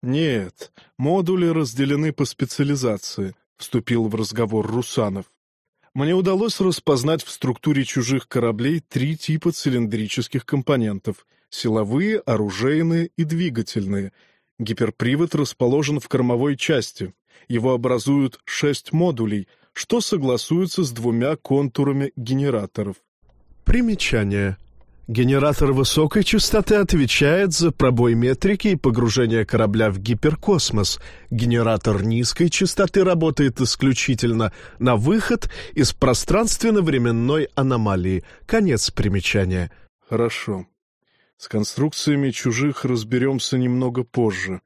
A: Нет, модули разделены по специализации, вступил в разговор Русанов. Мне удалось распознать в структуре чужих кораблей три типа цилиндрических компонентов — силовые, оружейные и двигательные — Гиперпривод расположен в кормовой части. Его образуют шесть модулей, что согласуется с двумя контурами генераторов. Примечание. Генератор высокой частоты отвечает за пробой метрики и погружение корабля в гиперкосмос. Генератор низкой частоты работает исключительно на выход из пространственно-временной аномалии. Конец примечания. Хорошо. С конструкциями чужих разберемся немного позже.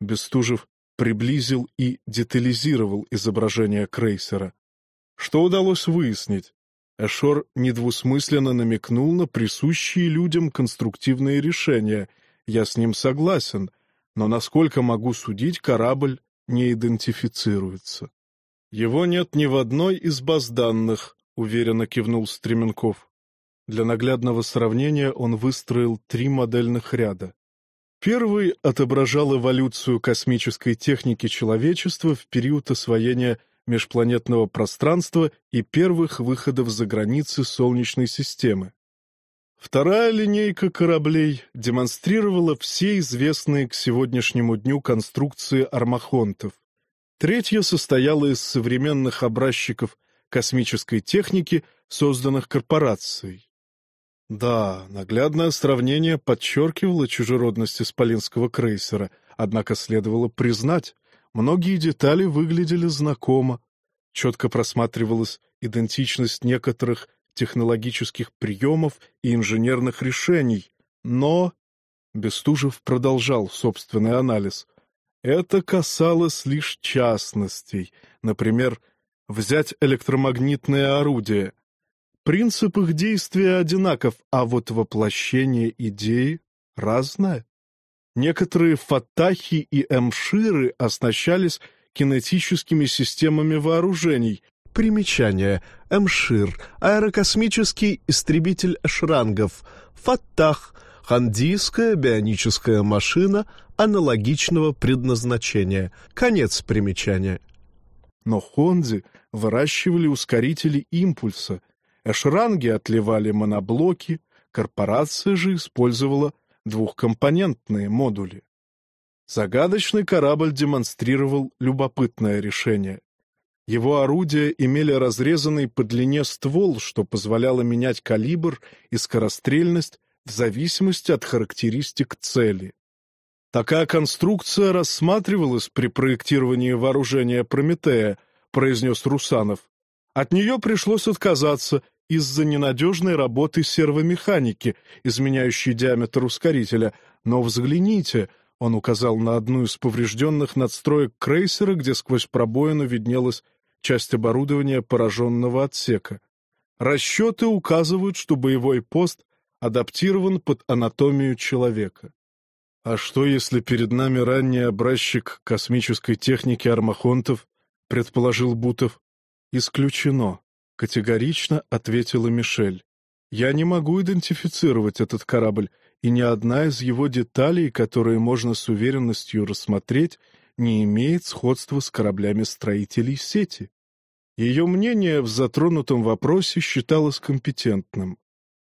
A: Бестужев приблизил и детализировал изображение крейсера. Что удалось выяснить? Эшор недвусмысленно намекнул на присущие людям конструктивные решения. Я с ним согласен, но, насколько могу судить, корабль не идентифицируется. Его нет ни в одной из баз данных, уверенно кивнул Стременков. Для наглядного сравнения он выстроил три модельных ряда. Первый отображал эволюцию космической техники человечества в период освоения межпланетного пространства и первых выходов за границы Солнечной системы. Вторая линейка кораблей демонстрировала все известные к сегодняшнему дню конструкции армахонтов. Третья состояла из современных образчиков космической техники, созданных корпорацией. Да, наглядное сравнение подчеркивало чужеродность исполинского крейсера, однако следовало признать, многие детали выглядели знакомо. Четко просматривалась идентичность некоторых технологических приемов и инженерных решений, но... Бестужев продолжал собственный анализ. Это касалось лишь частностей, например, взять электромагнитное орудие. Принцип их действия одинаков, а вот воплощение идеи разное. Некоторые фатахи и эмширы оснащались кинетическими системами вооружений. Примечание. Эмшир — аэрокосмический истребитель эшрангов. Фатах — хандийская бионическая машина аналогичного предназначения. Конец примечания. Но Хонди выращивали ускорители импульса, эшранги отливали моноблоки, корпорация же использовала двухкомпонентные модули. Загадочный корабль демонстрировал любопытное решение. Его орудия имели разрезанный по длине ствол, что позволяло менять калибр и скорострельность в зависимости от характеристик цели. Такая конструкция рассматривалась при проектировании вооружения «Прометея», произнес Русанов. От нее пришлось отказаться из-за ненадежной работы сервомеханики, изменяющей диаметр ускорителя. Но взгляните, он указал на одну из поврежденных надстроек крейсера, где сквозь пробоину виднелась часть оборудования пораженного отсека. Расчеты указывают, что боевой пост адаптирован под анатомию человека. А что, если перед нами ранний образчик космической техники армахонтов, предположил Бутов? Исключено, категорично ответила Мишель. Я не могу идентифицировать этот корабль, и ни одна из его деталей, которые можно с уверенностью рассмотреть, не имеет сходства с кораблями строителей сети. Ее мнение в затронутом вопросе считалось компетентным.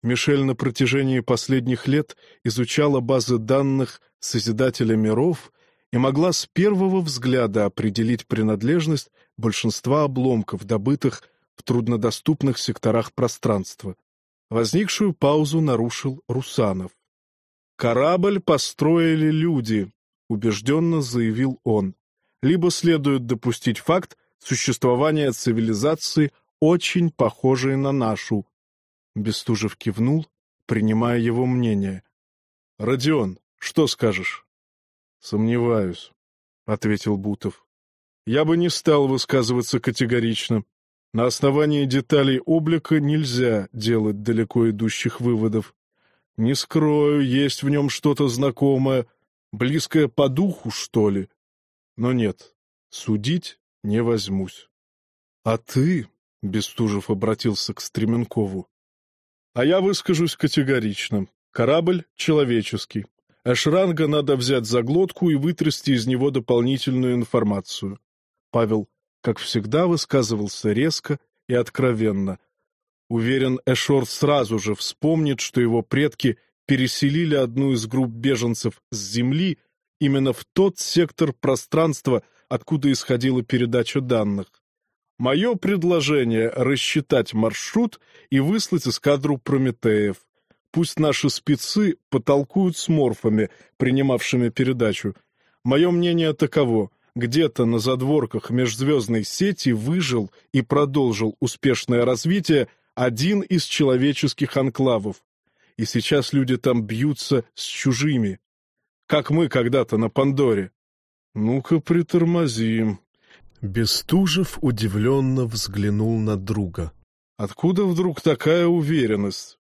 A: Мишель на протяжении последних лет изучала базы данных Созидателя миров и могла с первого взгляда определить принадлежность большинства обломков, добытых в труднодоступных секторах пространства. Возникшую паузу нарушил Русанов. «Корабль построили люди», — убежденно заявил он. «Либо следует допустить факт существования цивилизации, очень похожей на нашу». Бестужев кивнул, принимая его мнение. «Родион, что скажешь?» «Сомневаюсь», — ответил Бутов. «Я бы не стал высказываться категорично. На основании деталей облика нельзя делать далеко идущих выводов. Не скрою, есть в нем что-то знакомое, близкое по духу, что ли. Но нет, судить не возьмусь. — А ты, — Бестужев обратился к Стременкову, — а я выскажусь категорично. Корабль человеческий. Эшранга надо взять за глотку и вытрясти из него дополнительную информацию. Павел, как всегда, высказывался резко и откровенно — Уверен, Эшор сразу же вспомнит, что его предки переселили одну из групп беженцев с Земли именно в тот сектор пространства, откуда исходила передача данных. Мое предложение — рассчитать маршрут и выслать эскадру Прометеев. Пусть наши спецы потолкуют с морфами, принимавшими передачу. Мое мнение таково. Где-то на задворках межзвездной сети выжил и продолжил успешное развитие один из человеческих анклавов. И сейчас люди там бьются с чужими, как мы когда-то на Пандоре. Ну-ка притормозим. Бестужев удивленно взглянул на друга. Откуда вдруг такая уверенность?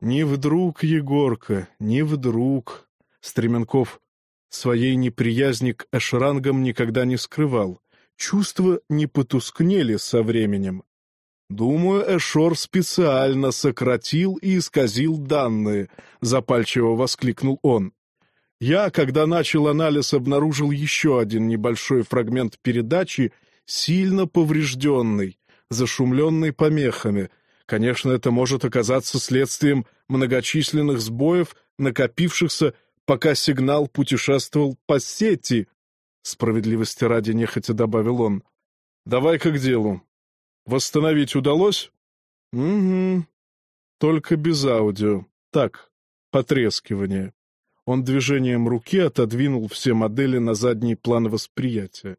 A: Не вдруг, Егорка, не вдруг. Стременков своей неприязни к эшрангам никогда не скрывал. Чувства не потускнели со временем. «Думаю, Эшор специально сократил и исказил данные», — запальчиво воскликнул он. «Я, когда начал анализ, обнаружил еще один небольшой фрагмент передачи, сильно поврежденный, зашумленный помехами. Конечно, это может оказаться следствием многочисленных сбоев, накопившихся, пока сигнал путешествовал по сети. Справедливости ради нехотя добавил он. Давай-ка к делу. Восстановить удалось? Угу. Только без аудио. Так, потрескивание. Он движением руки отодвинул все модели на задний план восприятия.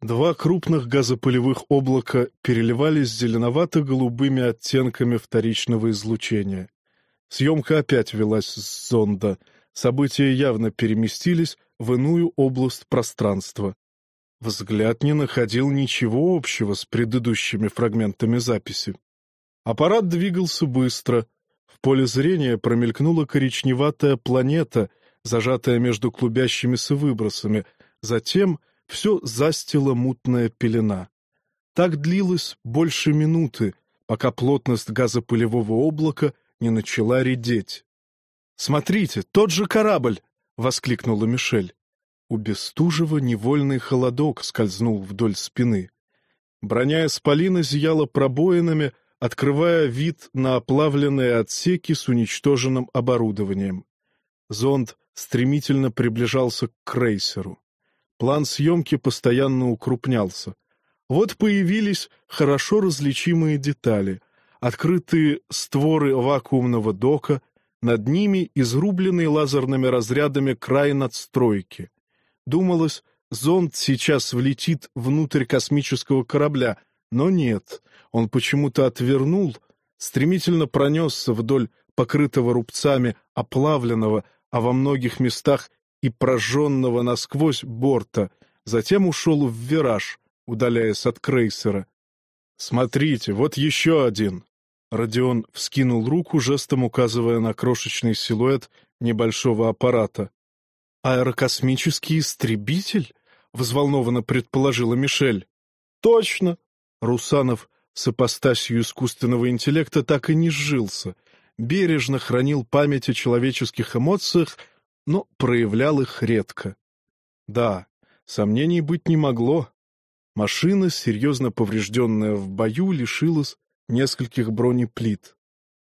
A: Два крупных газопылевых облака переливались зеленовато-голубыми оттенками вторичного излучения. Съемка опять велась с зонда. События явно переместились в иную область пространства. Взгляд не находил ничего общего с предыдущими фрагментами записи. Аппарат двигался быстро. В поле зрения промелькнула коричневатая планета, зажатая между клубящимися выбросами. Затем все застила мутная пелена. Так длилось больше минуты, пока плотность газопылевого облака не начала редеть. «Смотрите, тот же корабль!» — воскликнула Мишель. У Бестужева невольный холодок скользнул вдоль спины. Броня Исполина зияла пробоинами, открывая вид на оплавленные отсеки с уничтоженным оборудованием. Зонд стремительно приближался к крейсеру. План съемки постоянно укрупнялся. Вот появились хорошо различимые детали. Открытые створы вакуумного дока, над ними изрубленный лазерными разрядами край надстройки. Думалось, зонд сейчас влетит внутрь космического корабля, но нет, он почему-то отвернул, стремительно пронесся вдоль покрытого рубцами оплавленного, а во многих местах и прожженного насквозь борта, затем ушел в вираж, удаляясь от крейсера. «Смотрите, вот еще один!» Родион вскинул руку, жестом указывая на крошечный силуэт небольшого аппарата. «Аэрокосмический истребитель?» — взволнованно предположила Мишель. «Точно!» Русанов с ипостасью искусственного интеллекта так и не сжился, бережно хранил память о человеческих эмоциях, но проявлял их редко. Да, сомнений быть не могло. Машина, серьезно поврежденная в бою, лишилась нескольких бронеплит.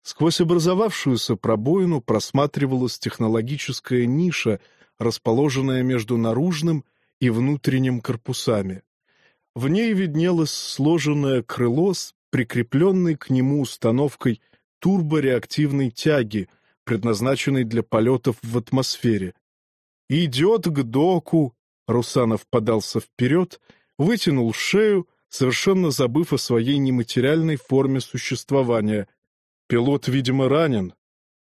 A: Сквозь образовавшуюся пробоину просматривалась технологическая ниша, расположенная между наружным и внутренним корпусами. В ней виднелось сложенное крыло с прикрепленной к нему установкой турбореактивной тяги — предназначенный для полетов в атмосфере. «Идет к доку!» Русанов подался вперед, вытянул шею, совершенно забыв о своей нематериальной форме существования. Пилот, видимо, ранен.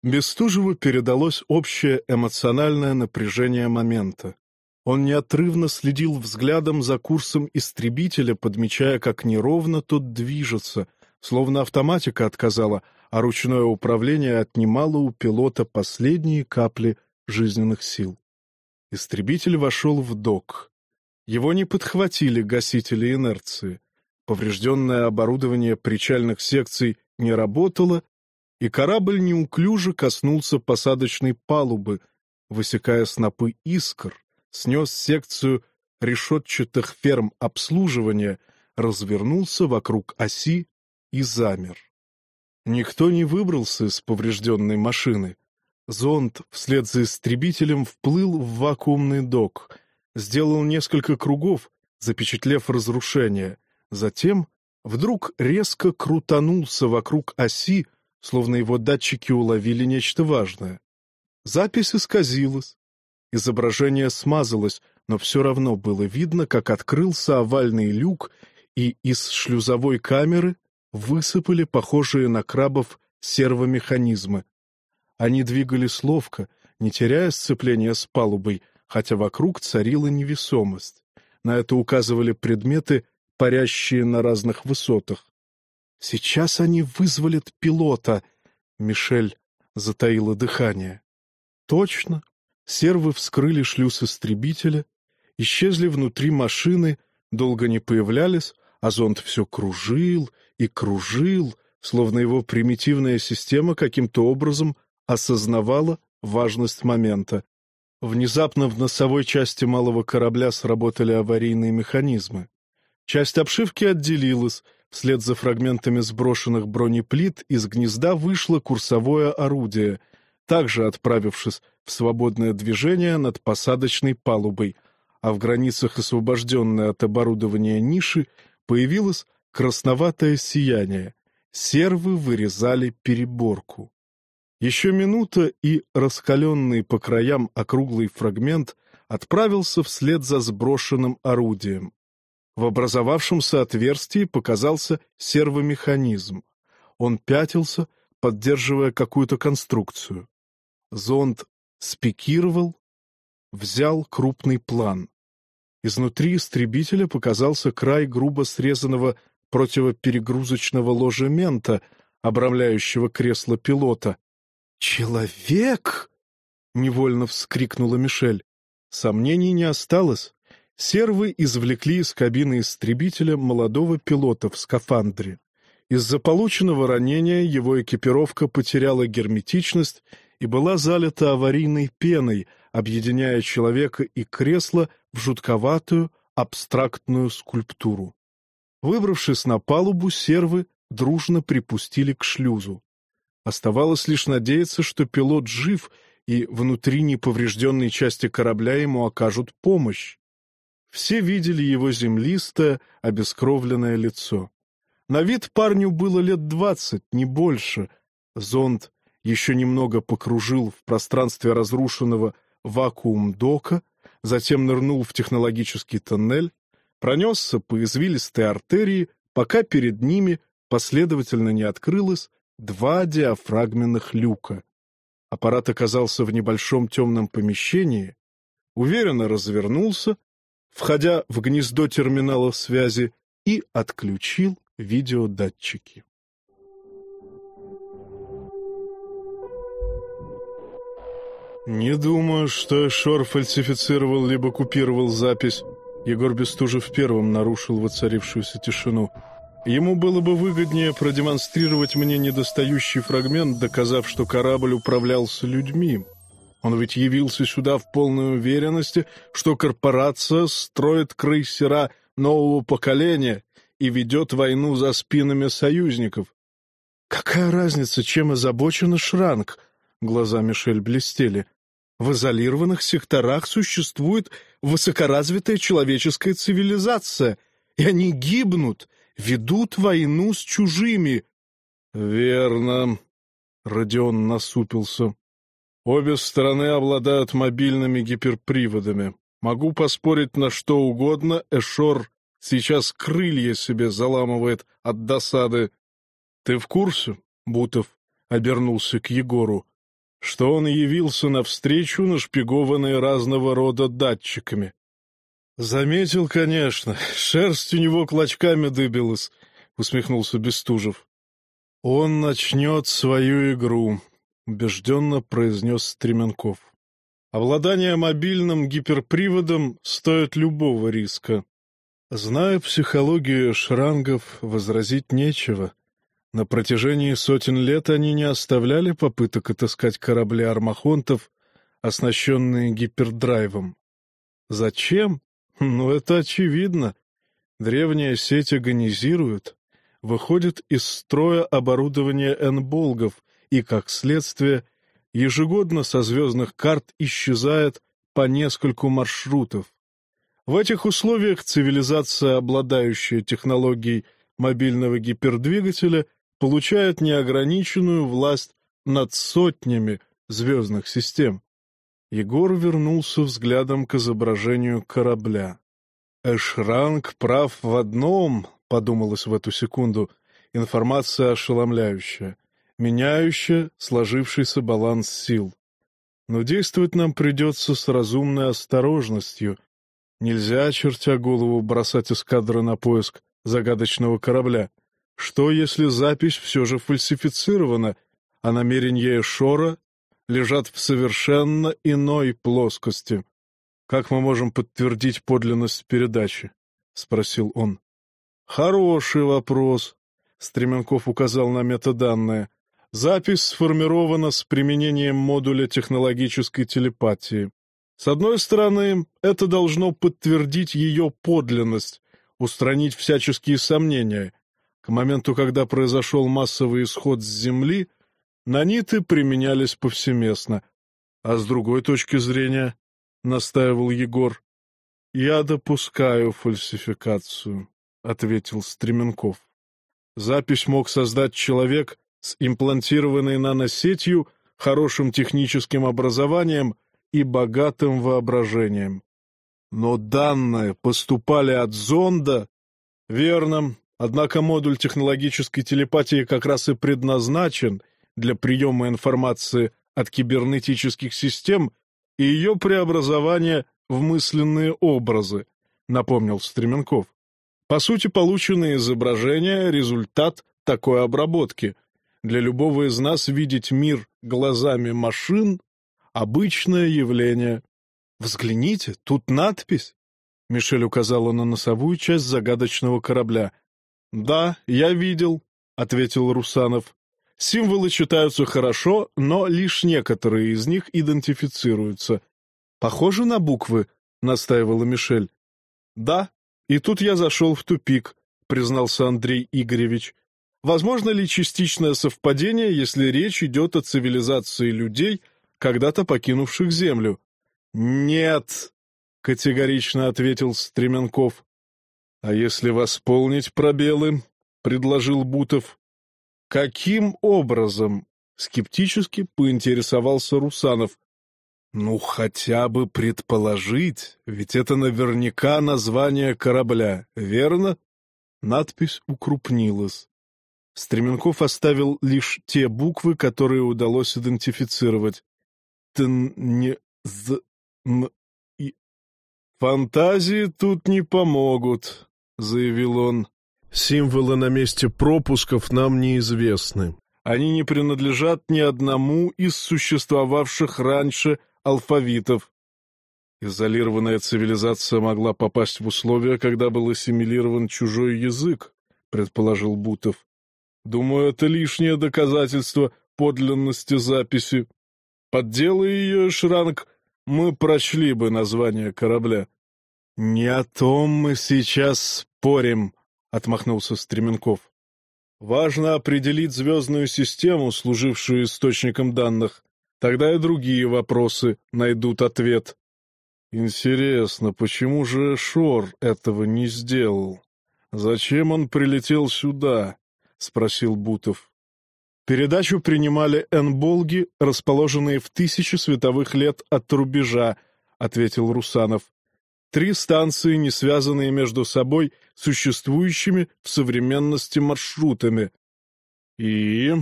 A: Бестужеву передалось общее эмоциональное напряжение момента. Он неотрывно следил взглядом за курсом истребителя, подмечая, как неровно тот движется, словно автоматика отказала, а ручное управление отнимало у пилота последние капли жизненных сил. Истребитель вошел в док. Его не подхватили гасители инерции. Поврежденное оборудование причальных секций не работало, и корабль неуклюже коснулся посадочной палубы, высекая снопы искр, снес секцию решетчатых ферм обслуживания, развернулся вокруг оси и замер. Никто не выбрался из поврежденной машины. Зонд вслед за истребителем вплыл в вакуумный док, сделал несколько кругов, запечатлев разрушение. Затем вдруг резко крутанулся вокруг оси, словно его датчики уловили нечто важное. Запись исказилась. Изображение смазалось, но все равно было видно, как открылся овальный люк, и из шлюзовой камеры высыпали похожие на крабов сервомеханизмы. Они двигались ловко, не теряя сцепления с палубой, хотя вокруг царила невесомость. На это указывали предметы, парящие на разных высотах. «Сейчас они вызволят пилота!» — Мишель затаила дыхание. «Точно!» Сервы вскрыли шлюз истребителя, исчезли внутри машины, долго не появлялись, а зонд все кружил и кружил, словно его примитивная система каким-то образом осознавала важность момента. Внезапно в носовой части малого корабля сработали аварийные механизмы. Часть обшивки отделилась, Вслед за фрагментами сброшенных бронеплит из гнезда вышло курсовое орудие, также отправившись в свободное движение над посадочной палубой, а в границах освобожденной от оборудования ниши появилось красноватое сияние. Сервы вырезали переборку. Еще минута, и раскаленный по краям округлый фрагмент отправился вслед за сброшенным орудием. В образовавшемся отверстии показался сервомеханизм. Он пятился, поддерживая какую-то конструкцию. Зонд спикировал, взял крупный план. Изнутри истребителя показался край грубо срезанного противоперегрузочного ложемента, обрамляющего кресло пилота. «Человек!» — невольно вскрикнула Мишель. Сомнений не осталось. Сервы извлекли из кабины истребителя молодого пилота в скафандре. Из-за полученного ранения его экипировка потеряла герметичность и была залита аварийной пеной, объединяя человека и кресло в жутковатую абстрактную скульптуру. Выбравшись на палубу, сервы дружно припустили к шлюзу. Оставалось лишь надеяться, что пилот жив, и внутри неповрежденной части корабля ему окажут помощь. Все видели его землистое, обескровленное лицо. На вид парню было лет двадцать, не больше. Зонд еще немного покружил в пространстве разрушенного вакуум-дока, затем нырнул в технологический тоннель, пронесся по извилистой артерии, пока перед ними последовательно не открылось два диафрагменных люка. Аппарат оказался в небольшом темном помещении, уверенно развернулся входя в гнездо терминала связи, и отключил видеодатчики. «Не думаю, что Шор фальсифицировал либо купировал запись». Егор Бестужев первым нарушил воцарившуюся тишину. Ему было бы выгоднее продемонстрировать мне недостающий фрагмент, доказав, что корабль управлялся людьми. Он ведь явился сюда в полной уверенности, что корпорация строит крейсера нового поколения и ведет войну за спинами союзников. «Какая разница, чем озабочена Шранк?» Глаза Мишель блестели. «В изолированных секторах существует высокоразвитая человеческая цивилизация, и они гибнут, ведут войну с чужими». «Верно», — Родион насупился. Обе стороны обладают мобильными гиперприводами. Могу поспорить на что угодно, Эшор сейчас крылья себе заламывает от досады. Ты в курсе, Бутов обернулся к Егору, что он явился навстречу, нашпигованный разного рода датчиками? Заметил, конечно, шерсть у него клочками дыбилась, усмехнулся Бестужев. Он начнет свою игру, — убежденно произнес Стременков. «Обладание мобильным гиперприводом стоит любого риска. Зная психологию шрангов, возразить нечего. На протяжении сотен лет они не оставляли попыток отыскать корабли армахонтов, оснащенные гипердрайвом. Зачем? Ну, это очевидно. Древняя сеть агонизирует, выходит из строя оборудование энболгов — и, как следствие, ежегодно со звездных карт исчезает по нескольку маршрутов. В этих условиях цивилизация, обладающая технологией мобильного гипердвигателя, получает неограниченную власть над сотнями звездных систем. Егор вернулся взглядом к изображению корабля. «Эшранг прав в одном», — подумалось в эту секунду, — информация ошеломляющая меняющая сложившийся баланс сил. Но действовать нам придется с разумной осторожностью. Нельзя, чертя голову, бросать эскадры на поиск загадочного корабля. Что, если запись все же фальсифицирована, а намерения Шора лежат в совершенно иной плоскости? Как мы можем подтвердить подлинность передачи? — спросил он. — Хороший вопрос. Стременков указал на метаданные. Запись сформирована с применением модуля технологической телепатии. С одной стороны, это должно подтвердить ее подлинность, устранить всяческие сомнения. К моменту, когда произошел массовый исход с Земли, наниты применялись повсеместно. А с другой точки зрения, — настаивал Егор, — я допускаю фальсификацию, — ответил Стременков. Запись мог создать человек с имплантированной наносетью, хорошим техническим образованием и богатым воображением. Но данные поступали от зонда. Верно, однако модуль технологической телепатии как раз и предназначен для приема информации от кибернетических систем и ее преобразования в мысленные образы, напомнил Стременков. По сути, полученное изображение — результат такой обработки. Для любого из нас видеть мир глазами машин — обычное явление. «Взгляните, тут надпись!» Мишель указала на носовую часть загадочного корабля. «Да, я видел», — ответил Русанов. «Символы читаются хорошо, но лишь некоторые из них идентифицируются. Похожи на буквы?» — настаивала Мишель. «Да, и тут я зашел в тупик», — признался Андрей Игоревич. «Возможно ли частичное совпадение, если речь идет о цивилизации людей, когда-то покинувших Землю?» «Нет», — категорично ответил Стременков. «А если восполнить пробелы?» — предложил Бутов. «Каким образом?» — скептически поинтересовался Русанов. «Ну, хотя бы предположить, ведь это наверняка название корабля, верно?» Надпись укрупнилась. Стременков оставил лишь те буквы, которые удалось идентифицировать. «Тн... не... з... м... и...» «Фантазии тут не помогут», — заявил он. «Символы на месте пропусков нам неизвестны. Они не принадлежат ни одному из существовавших раньше алфавитов. Изолированная цивилизация могла попасть в условия, когда был ассимилирован чужой язык, предположил Бутов. Думаю, это лишнее доказательство подлинности записи. Подделай ее, Шранк, мы прочли бы название корабля. — Не о том мы сейчас спорим, — отмахнулся Стременков. — Важно определить звездную систему, служившую источником данных. Тогда и другие вопросы найдут ответ. Интересно, почему же Шор этого не сделал? Зачем он прилетел сюда? — спросил Бутов. Передачу принимали энболги, расположенные в тысячи световых лет от рубежа, — ответил Русанов. Три станции, не связанные между собой существующими в современности маршрутами. — И?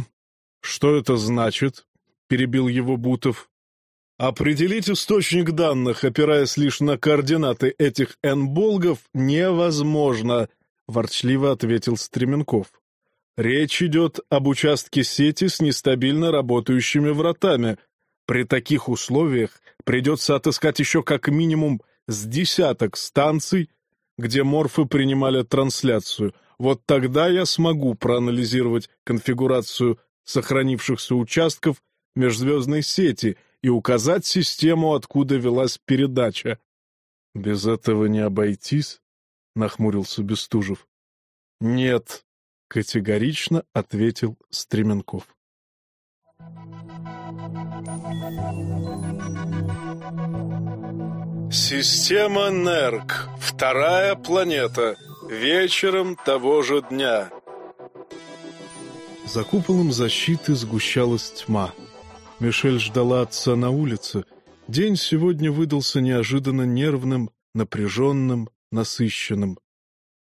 A: Что это значит? перебил его Бутов. Определить источник данных, опираясь лишь на координаты этих энболгов, невозможно, ворчливо ответил Стременков. Речь идет об участке сети с нестабильно работающими вратами. При таких условиях придется отыскать еще как минимум с десяток станций, где морфы принимали трансляцию. Вот тогда я смогу проанализировать конфигурацию сохранившихся участков межзвездной сети и указать систему, откуда велась передача. — Без этого не обойтись? — нахмурился Бестужев. — Нет, — категорично ответил Стременков. Система Нерк. Вторая планета. Вечером того же дня. За куполом защиты сгущалась тьма. Мишель ждала отца на улице. День сегодня выдался неожиданно нервным, напряженным, насыщенным.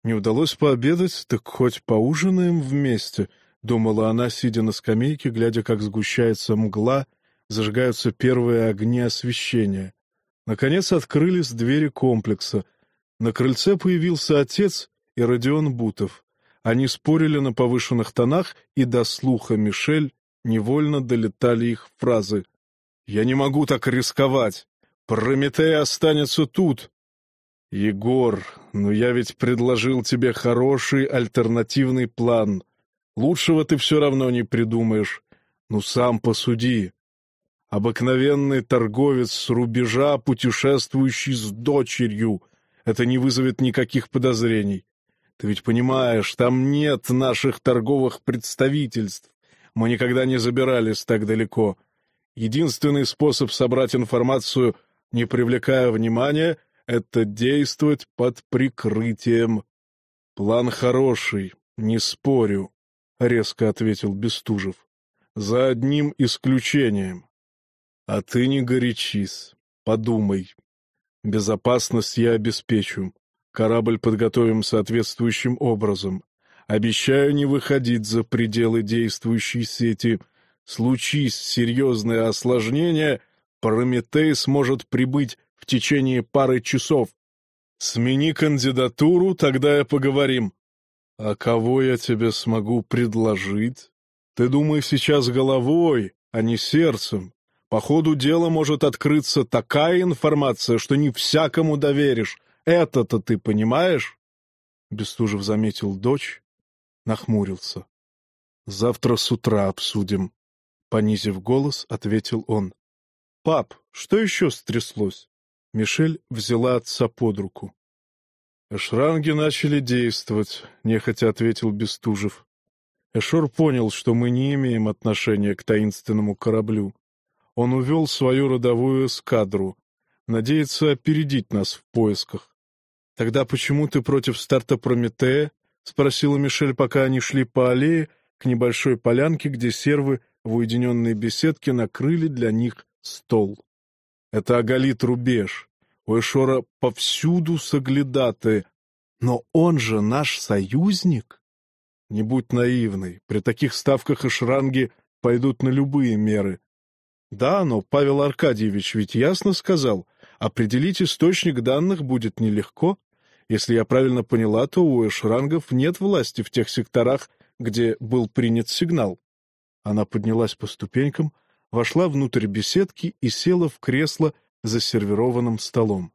A: Не удалось пообедать, так хоть поужинаем вместе, — думала она, сидя на скамейке, глядя, как сгущается мгла, зажигаются первые огни освещения. Наконец открылись двери комплекса. На крыльце появился отец и Родион Бутов. Они спорили на повышенных тонах, и до слуха Мишель невольно долетали их фразы. «Я не могу так рисковать! Прометей останется тут!» «Егор, ну я ведь предложил тебе хороший альтернативный план. Лучшего ты все равно не придумаешь. Ну сам посуди. Обыкновенный торговец с рубежа, путешествующий с дочерью. Это не вызовет никаких подозрений. Ты ведь понимаешь, там нет наших торговых представительств. Мы никогда не забирались так далеко. Единственный способ собрать информацию, не привлекая внимания, это действовать под прикрытием. План хороший, не спорю, — резко ответил Бестужев. За одним исключением. А ты не горячись, подумай. Безопасность я обеспечу. Корабль подготовим соответствующим образом. Обещаю не выходить за пределы действующей сети. Случись серьезное осложнение, Прометей сможет прибыть в течение пары часов. Смени кандидатуру, тогда и поговорим. А кого я тебе смогу предложить? Ты думай сейчас головой, а не сердцем. По ходу дела может открыться такая информация, что не всякому доверишь. Это-то ты понимаешь? Бестужев заметил дочь, нахмурился. Завтра с утра обсудим. Понизив голос, ответил он. «Пап, что еще стряслось?» Мишель взяла отца под руку. «Эшранги начали действовать», — нехотя ответил Бестужев. Эшор понял, что мы не имеем отношения к таинственному кораблю. Он увел свою родовую эскадру, надеется опередить нас в поисках. «Тогда почему ты против старта Прометея?» — спросила Мишель, пока они шли по аллее к небольшой полянке, где сервы в уединенной беседке накрыли для них стол. Это оголит рубеж. У Эшора повсюду соглядаты. Но он же наш союзник. Не будь наивной. При таких ставках Эшранги пойдут на любые меры. Да, но Павел Аркадьевич ведь ясно сказал, определить источник данных будет нелегко. Если я правильно поняла, то у эшрангов нет власти в тех секторах, где был принят сигнал. Она поднялась по ступенькам, вошла внутрь беседки и села в кресло за сервированным столом.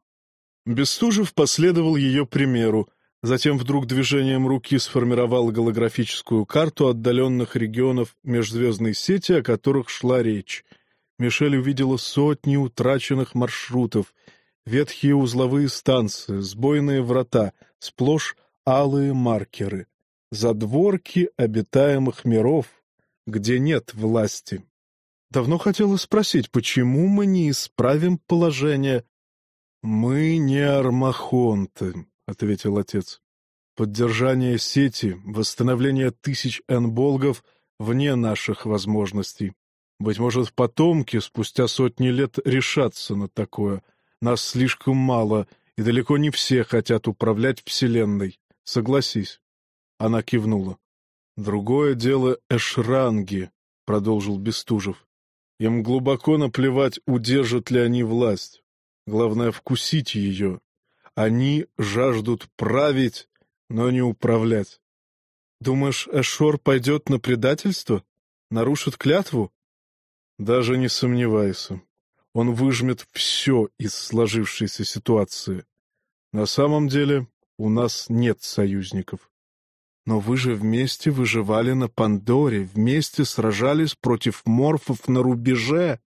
A: Бестужев последовал ее примеру, затем вдруг движением руки сформировал голографическую карту отдаленных регионов межзвездной сети, о которых шла речь. Мишель увидела сотни утраченных маршрутов, ветхие узловые станции, сбойные врата, сплошь алые маркеры, задворки обитаемых миров, где нет власти. Давно хотела спросить, почему мы не исправим положение? — Мы не армахонты, — ответил отец. Поддержание сети, восстановление тысяч энболгов вне наших возможностей. Быть может, потомки спустя сотни лет решатся на такое. Нас слишком мало, и далеко не все хотят управлять Вселенной. Согласись. Она кивнула. Другое дело эшранги, — продолжил Бестужев. Им глубоко наплевать, удержат ли они власть. Главное — вкусить ее. Они жаждут править, но не управлять. Думаешь, Эшор пойдет на предательство? Нарушит клятву? Даже не сомневайся. Он выжмет все из сложившейся ситуации. На самом деле у нас нет союзников. Но вы же вместе выживали на Пандоре, вместе сражались против морфов на рубеже.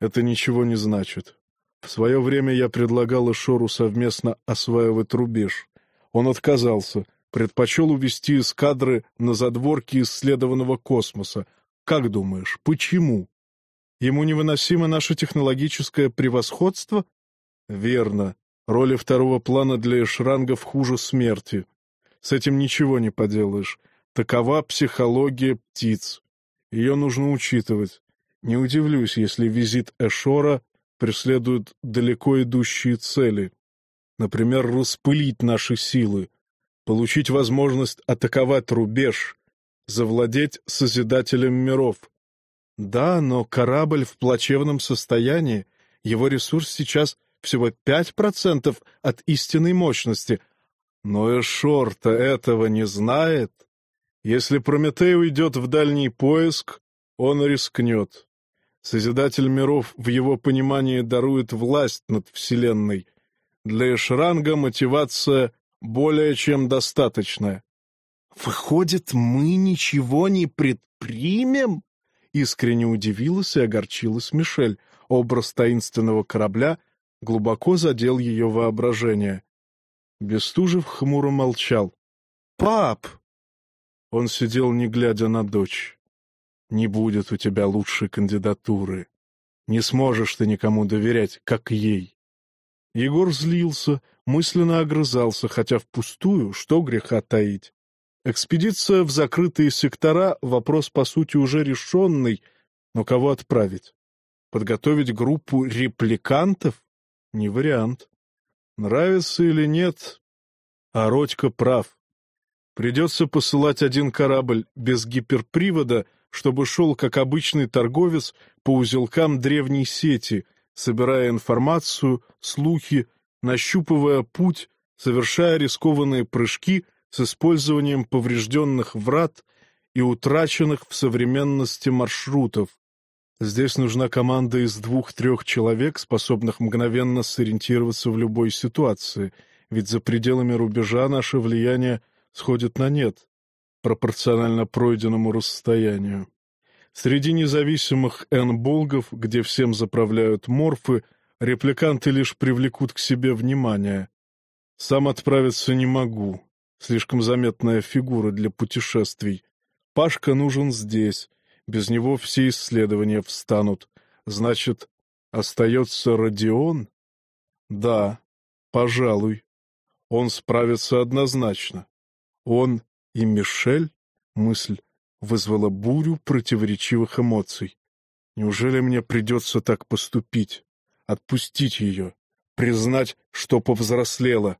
A: Это ничего не значит. В свое время я предлагал Шору совместно осваивать рубеж. Он отказался, предпочел увести эскадры на задворки исследованного космоса. Как думаешь, почему? Ему невыносимо наше технологическое превосходство? Верно. Роли второго плана для эшрангов хуже смерти. С этим ничего не поделаешь. Такова психология птиц. Ее нужно учитывать. Не удивлюсь, если визит Эшора преследует далеко идущие цели. Например, распылить наши силы, получить возможность атаковать рубеж, завладеть Созидателем миров. Да, но корабль в плачевном состоянии, его ресурс сейчас всего 5% от истинной мощности, но Эшор-то этого не знает. Если Прометей уйдет в дальний поиск, он рискнет. Созидатель миров в его понимании дарует власть над Вселенной. Для Эшранга мотивация более чем достаточная. «Выходит, мы ничего не предпримем?» Искренне удивилась и огорчилась Мишель. Образ таинственного корабля глубоко задел ее воображение. Бестужев хмуро молчал. «Пап!» Он сидел, не глядя на дочь. «Не будет у тебя лучшей кандидатуры. Не сможешь ты никому доверять, как ей». Егор злился, мысленно огрызался, хотя впустую, что греха таить. Экспедиция в закрытые сектора — вопрос, по сути, уже решенный, но кого отправить? Подготовить группу репликантов? Не вариант. Нравится или нет? А Родька прав. Придется посылать один корабль без гиперпривода, чтобы шел, как обычный торговец, по узелкам древней сети, собирая информацию, слухи, нащупывая путь, совершая рискованные прыжки с использованием поврежденных врат и утраченных в современности маршрутов. Здесь нужна команда из двух-трех человек, способных мгновенно сориентироваться в любой ситуации, ведь за пределами рубежа наше влияние сходит на нет, пропорционально пройденному расстоянию. Среди независимых энболгов, где всем заправляют морфы, репликанты лишь привлекут к себе внимание. Сам отправиться не могу. Слишком заметная фигура для путешествий. Пашка нужен здесь. Без него все исследования встанут. Значит, остается Родион? Да, пожалуй. Он справится однозначно. Он и Мишель? Мысль вызвала бурю противоречивых эмоций. Неужели мне придется так поступить? Отпустить ее? Признать, что повзрослела?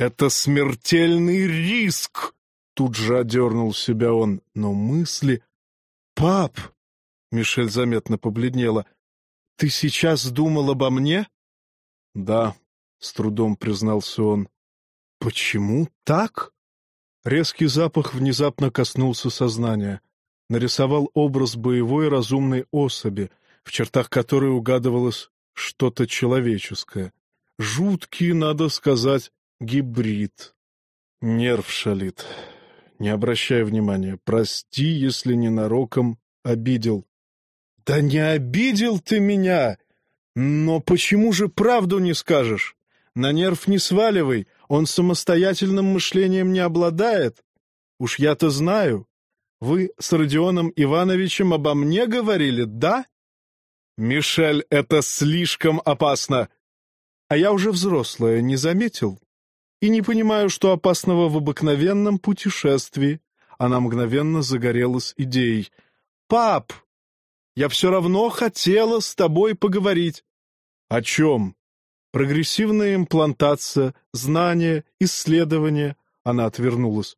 A: Это смертельный риск! Тут же одернул себя он, но мысли... «Пап!» — Мишель заметно побледнела. «Ты сейчас думал обо мне?» «Да», — с трудом признался он. «Почему так?» Резкий запах внезапно коснулся сознания. Нарисовал образ боевой разумной особи, в чертах которой угадывалось что-то человеческое. Жуткий, надо сказать, гибрид. Нерв шалит. Не обращай внимания. Прости, если ненароком обидел. — Да не обидел ты меня! Но почему же правду не скажешь? На нерв не сваливай, он самостоятельным мышлением не обладает. Уж я-то знаю. Вы с Родионом Ивановичем обо мне говорили, да? Мишель, это слишком опасно. А я уже взрослая, не заметил. И не понимаю, что опасного в обыкновенном путешествии. Она мгновенно загорелась идеей. «Пап, я все равно хотела с тобой поговорить». «О чем?» Прогрессивная имплантация, знания, исследования. Она отвернулась.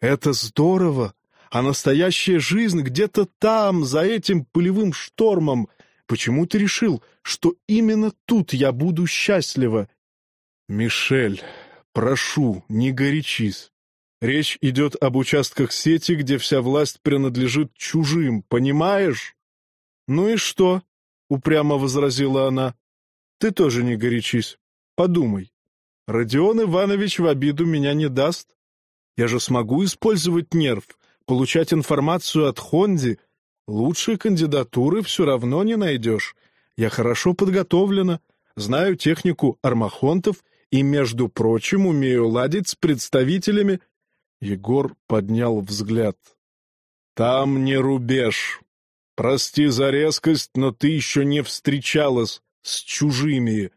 A: Это здорово. А настоящая жизнь где-то там, за этим пылевым штормом. Почему ты решил, что именно тут я буду счастлива? Мишель, прошу, не горячись. Речь идет об участках сети, где вся власть принадлежит чужим, понимаешь? Ну и что? Упрямо возразила она. Ты тоже не горячись. Подумай. Родион Иванович в обиду меня не даст. Я же смогу использовать нерв, получать информацию от Хонди. Лучшей кандидатуры все равно не найдешь. Я хорошо подготовлена, знаю технику армахонтов и, между прочим, умею ладить с представителями... Егор поднял взгляд. «Там не рубеж. Прости за резкость, но ты еще не встречалась с чужими.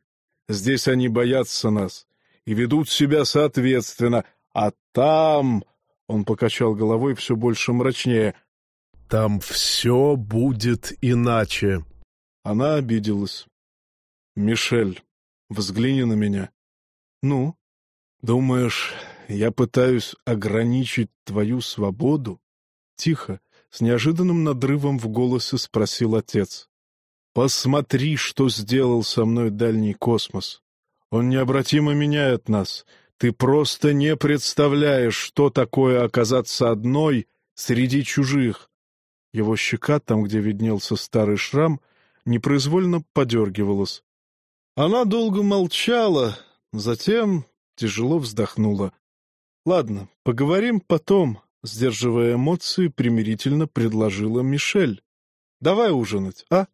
A: Здесь они боятся нас и ведут себя соответственно, а там...» Он покачал головой все больше мрачнее. «Там все будет иначе». Она обиделась. «Мишель, взгляни на меня». «Ну?» «Думаешь, я пытаюсь ограничить твою свободу?» Тихо, с неожиданным надрывом в голосе спросил отец. Посмотри, что сделал со мной дальний космос. Он необратимо меняет нас. Ты просто не представляешь, что такое оказаться одной среди чужих. Его щека, там, где виднелся старый шрам, непроизвольно подергивалась. Она долго молчала, затем тяжело вздохнула. — Ладно, поговорим потом, — сдерживая эмоции, примирительно предложила Мишель. — Давай ужинать, а?